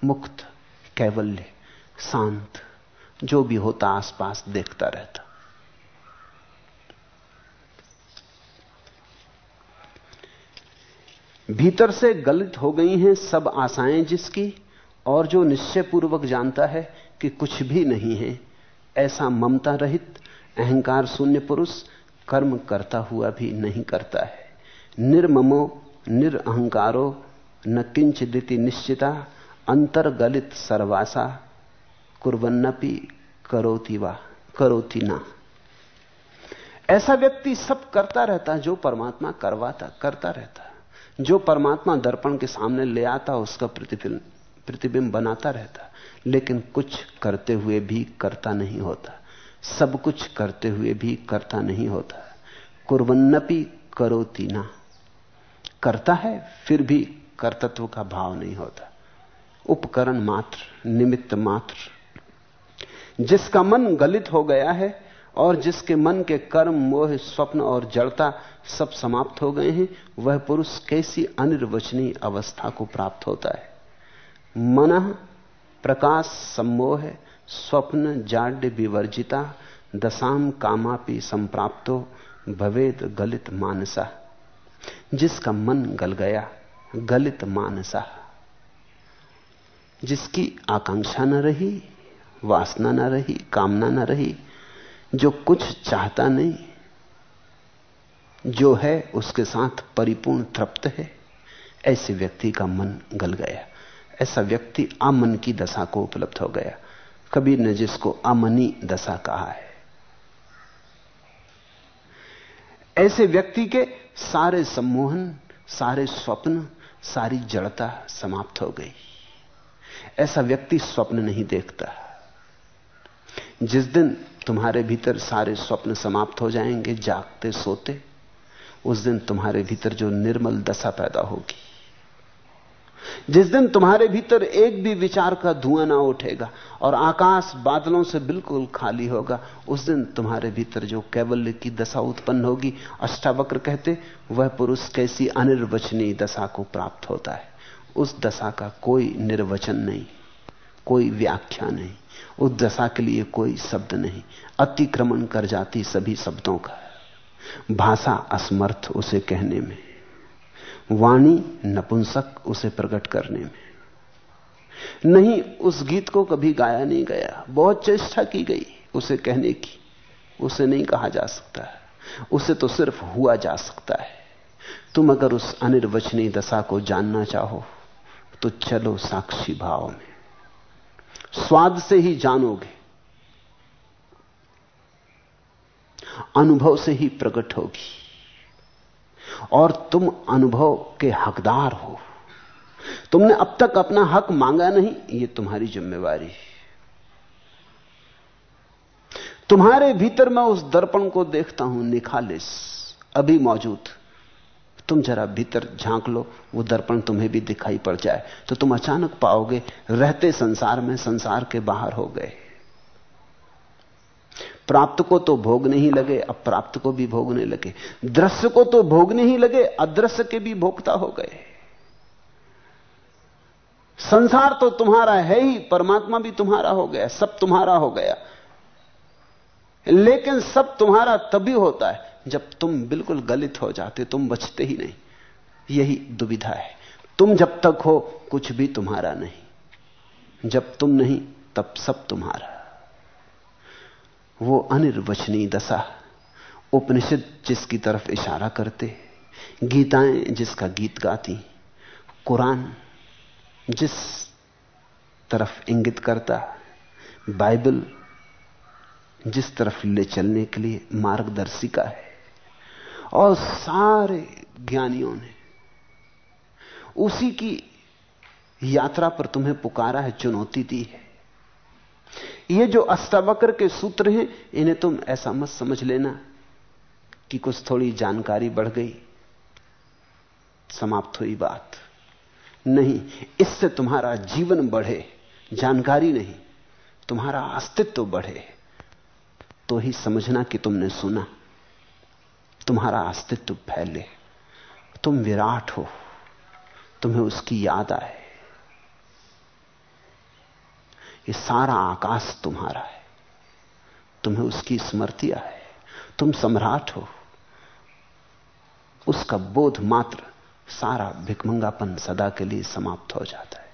मुक्त कैवल्य, शांत, जो भी होता आसपास देखता रहता। भीतर से गलित हो गई हैं सब आशाएँ जिसकी, और जो निश्चय पूर्वक जानता है कि कुछ भी नहीं है, ऐसा ममता रहित, अहंकार शून्य पुरुष, कर्म करता हुआ भी नहीं करता है। निर्ममो निरअहकारो न किंच दिति निश्चिता अंतर्गलित सर्वासा कुर्बन्नपि करोती वा, करोती ना। ऐसा व्यक्ति सब करता रहता, जो परमात्मा करवाता, करता रहता। जो परमात्मा दर्पण के सामने ले आता, उसका प्रतिबिंब प्रतिबिंब बनाता रहता। लेकिन कुछ करते हुए भी करता नहीं होता। सब कुछ करते हुए भी करता नहीं होता। कुर्बन्नपि करोती ना। करता है, फिर भी कर्तत्व का भाव नहीं होता। उपकरण मात्र, निमित्त मात्र। जिसका मन गलित हो गया है और जिसके मन के कर्म, मोह, स्वप्न और जड़ता सब समाप्त हो गए हैं, वह पुरुष कैसी अनिर्वचनीय अवस्था को प्राप्त होता है? मन, प्रकाश, सम्मोह, स्वप्न, जाड्य, विवर्जिता, दशाम, कामापि संप्राप्तो, भवेद, गलित मानसा। जिसका मन गल गया, गलित मानसा। जिसकी आकांक्षा न रही, वासना न रही, कामना न रही, जो कुछ चाहता नहीं, जो है उसके साथ परिपूर्ण तृप्त है, ऐसे व्यक्ति का मन गल गया। ऐसा व्यक्ति अमन की दशा को उपलब्ध हो गया। कबीर ने जिसको अमनी दशा कहा है, ऐसे व्यक्ति के सारे सम्मोहन, सारे स्वप्न, सारी जड़ता समाप्त हो गई। ऐसा व्यक्ति स्वप्न नहीं देखता। जिस दिन तुम्हारे भीतर सारे स्वप्न समाप्त हो जाएँगे, जागते, सोते, उस दिन तुम्हारे भीतर जो निर्मल दशा पैदा होगी। जिस दिन तुम्हारे भीतर एक भी विचार का धुआँ ना उठेगा और आकाश बादलों से बिल्कुल खाली होगा, उस दिन तुम्हारे भीतर जो कैवल्य की दशा उत्पन्न होगी, अष्टावक्र कहते, वह पुरुष कैसी अनिर्वचनीय दशा को प्राप्त होता है। उस दशा का कोई निर्वचन नहीं, कोई व्याख्या नहीं, उस दशा के लिए कोई शब्द नहीं। अतिक्रमण कर जाती सभी शब्दों का। भाषा असमर्थ उसे कहने में, वाणी नपुंसक उसे प्रकट करने में। नहीं, उस गीत को कभी गाया नहीं गया। बहुत चेष्टा की गई उसे कहने की। उसे नहीं कहा जा सकता। है उसे तो सिर्फ़ हुआ जा सकता है। तुम अगर उस अनिर्वचनीय दशा को जानना चाहो तो चलो साक्षी भाव में। स्वाद से ही जानोगे। अनुभव से ही प्रकट होगी। और तुम अनुभव के हकदार हो। तुमने अब तक अपना हक मांगा नहीं, ये तुम्हारी जिम्मेवारी तुम्हारे भीतर मैं उस दर्पण को देखता हूँ, निखालिस, अभी मौजूद। तुम जरा भीतर झाँक लो, वो दर्पण तुम्हें भी दिखाई पड़ जाए। तो तुम अचानक पाओगे, रहते संसार में संसार के बाहर हो गए। प्राप्त को तो भोगने ही लगे, अप्राप्त को भी भोगने लगे। दृश्य को तो भोगने ही लगे, अदृश्य के भी भोगता हो गए। संसार तो तुम्हारा है ही, परमात्मा भी तुम्हारा हो गया, सब तुम्हारा हो गया। लेकिन सब तुम्हारा तभी होता है जब तुम बिल्कुल गलित हो जाते, तुम बचते ही नहीं। यही दुविधा है। तुम जब तक हो, कुछ भी तुम्हारा नहीं। जब तुम नहीं, तब सब तुम्हारा। वो अनिर्वचनीय दशा, उपनिषद जिसकी तरफ़ इशारा करते, गीताएँ जिसका गीत गाती, कुरान जिस तरफ़ इंगित करता, बाइबल जिस तरफ़ ले चलने के लिए मार्गदर्शिका है। और सारे ज्ञानियों ने उसी की यात्रा पर तुम्हें पुकारा है, चुनौती दी है। ये जो अष्टावक्र के सूत्र हैं, इन्हें तुम ऐसा मत समझ लेना कि कुछ थोड़ी जानकारी बढ़ गई। समाप्त हुई बात। नहीं, इससे तुम्हारा जीवन बढ़े, जानकारी नहीं, तुम्हारा अस्तित्व बढ़े। तो ही समझना कि तुमने सुना। तुम्हारा अस्तित्व फैले, तुम विराट हो, तुम्हें उसकी याद आए। ये सारा आकाश तुम्हारा है, तुम्हें उसकी स्मृति आए, तुम सम्राट हो। उसका बोध मात्र सारा भिकमंगापन सदा के लिए समाप्त हो जाता है।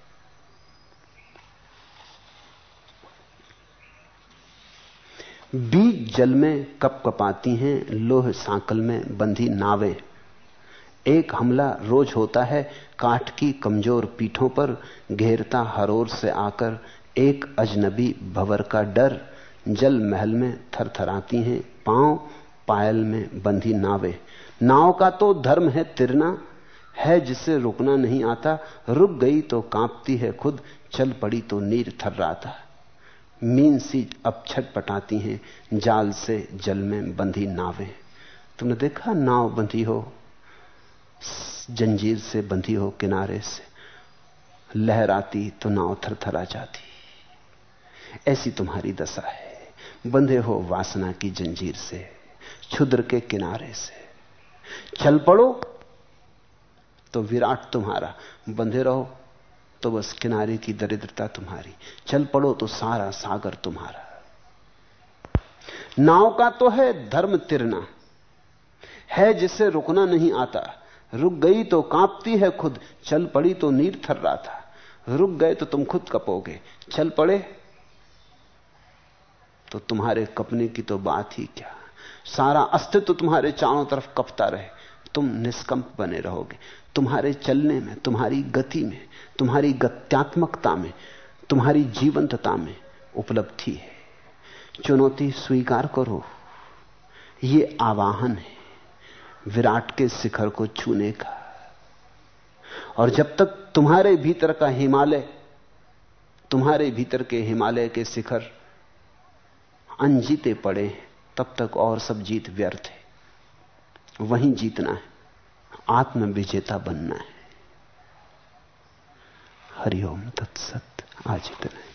बीज जल में कप कपाती हैं, लोह सांकल में बंधी नावें। एक हमला रोज होता है, काठ की कमज़ोर पीठों पर घेरता हरोर से आकर, एक अजनबी भवर का डर जल महल में थरथराती हैं, पाँव पायल में बंधी नावे। नाव का तो धर्म है तिरना, है जिसे रुकना नहीं आता, रुक गई तो कांपती है खुद, चल पड़ी तो नीर थर्राता। मीन सी अब छटपटाती हैं, जाल से जल में बंधी नावें। तुमने देखा नाव बंधी हो? जंजीर से बंधी हो किनारे से। लहर आती तो नाव थरथरा जाती। ऐसी तुम्हारी दशा है। बंधे हो वासना की जंजीर से, क्षुद्र के किनारे से। चल पड़ो तो विराट तुम्हारा। बंधे रहो। तो बस किनारे की दरिद्रता तुम्हारी। चल पड़ो तो सारा सागर तुम्हारा। नाव का तो है धर्म तिरना। है जिसे रुकना नहीं आता। रुक गई तो कांपती है खुद। चल पड़ी तो नीर थर रहा था। रुक गए तो तुम खुद कपोगे। चल पड़े तो तुम्हारे कपने की तो बात ही क्या। सारा अस्तित्व तुम्हारे चारों तरफ़ कपता रहे। तुम निष्कंप बने रहोगे। तुम्हारे चलने में, तुम्हारी गति में तुम्हारी गत्यात्मकता में, तुम्हारी जीवंतता में उपलब्धि है। चुनौती स्वीकार करो। ये आवाहन है विराट के शिखर को छूने का। और जब तक तुम्हारे भीतर का हिमालय, तुम्हारे भीतर के हिमालय के शिखर अनजीते पड़े तब तक और सब जीत व्यर्थ है। वहीं जीतना है, आत्मविजेता बनना है। हरिओम तत्सत। आज इतना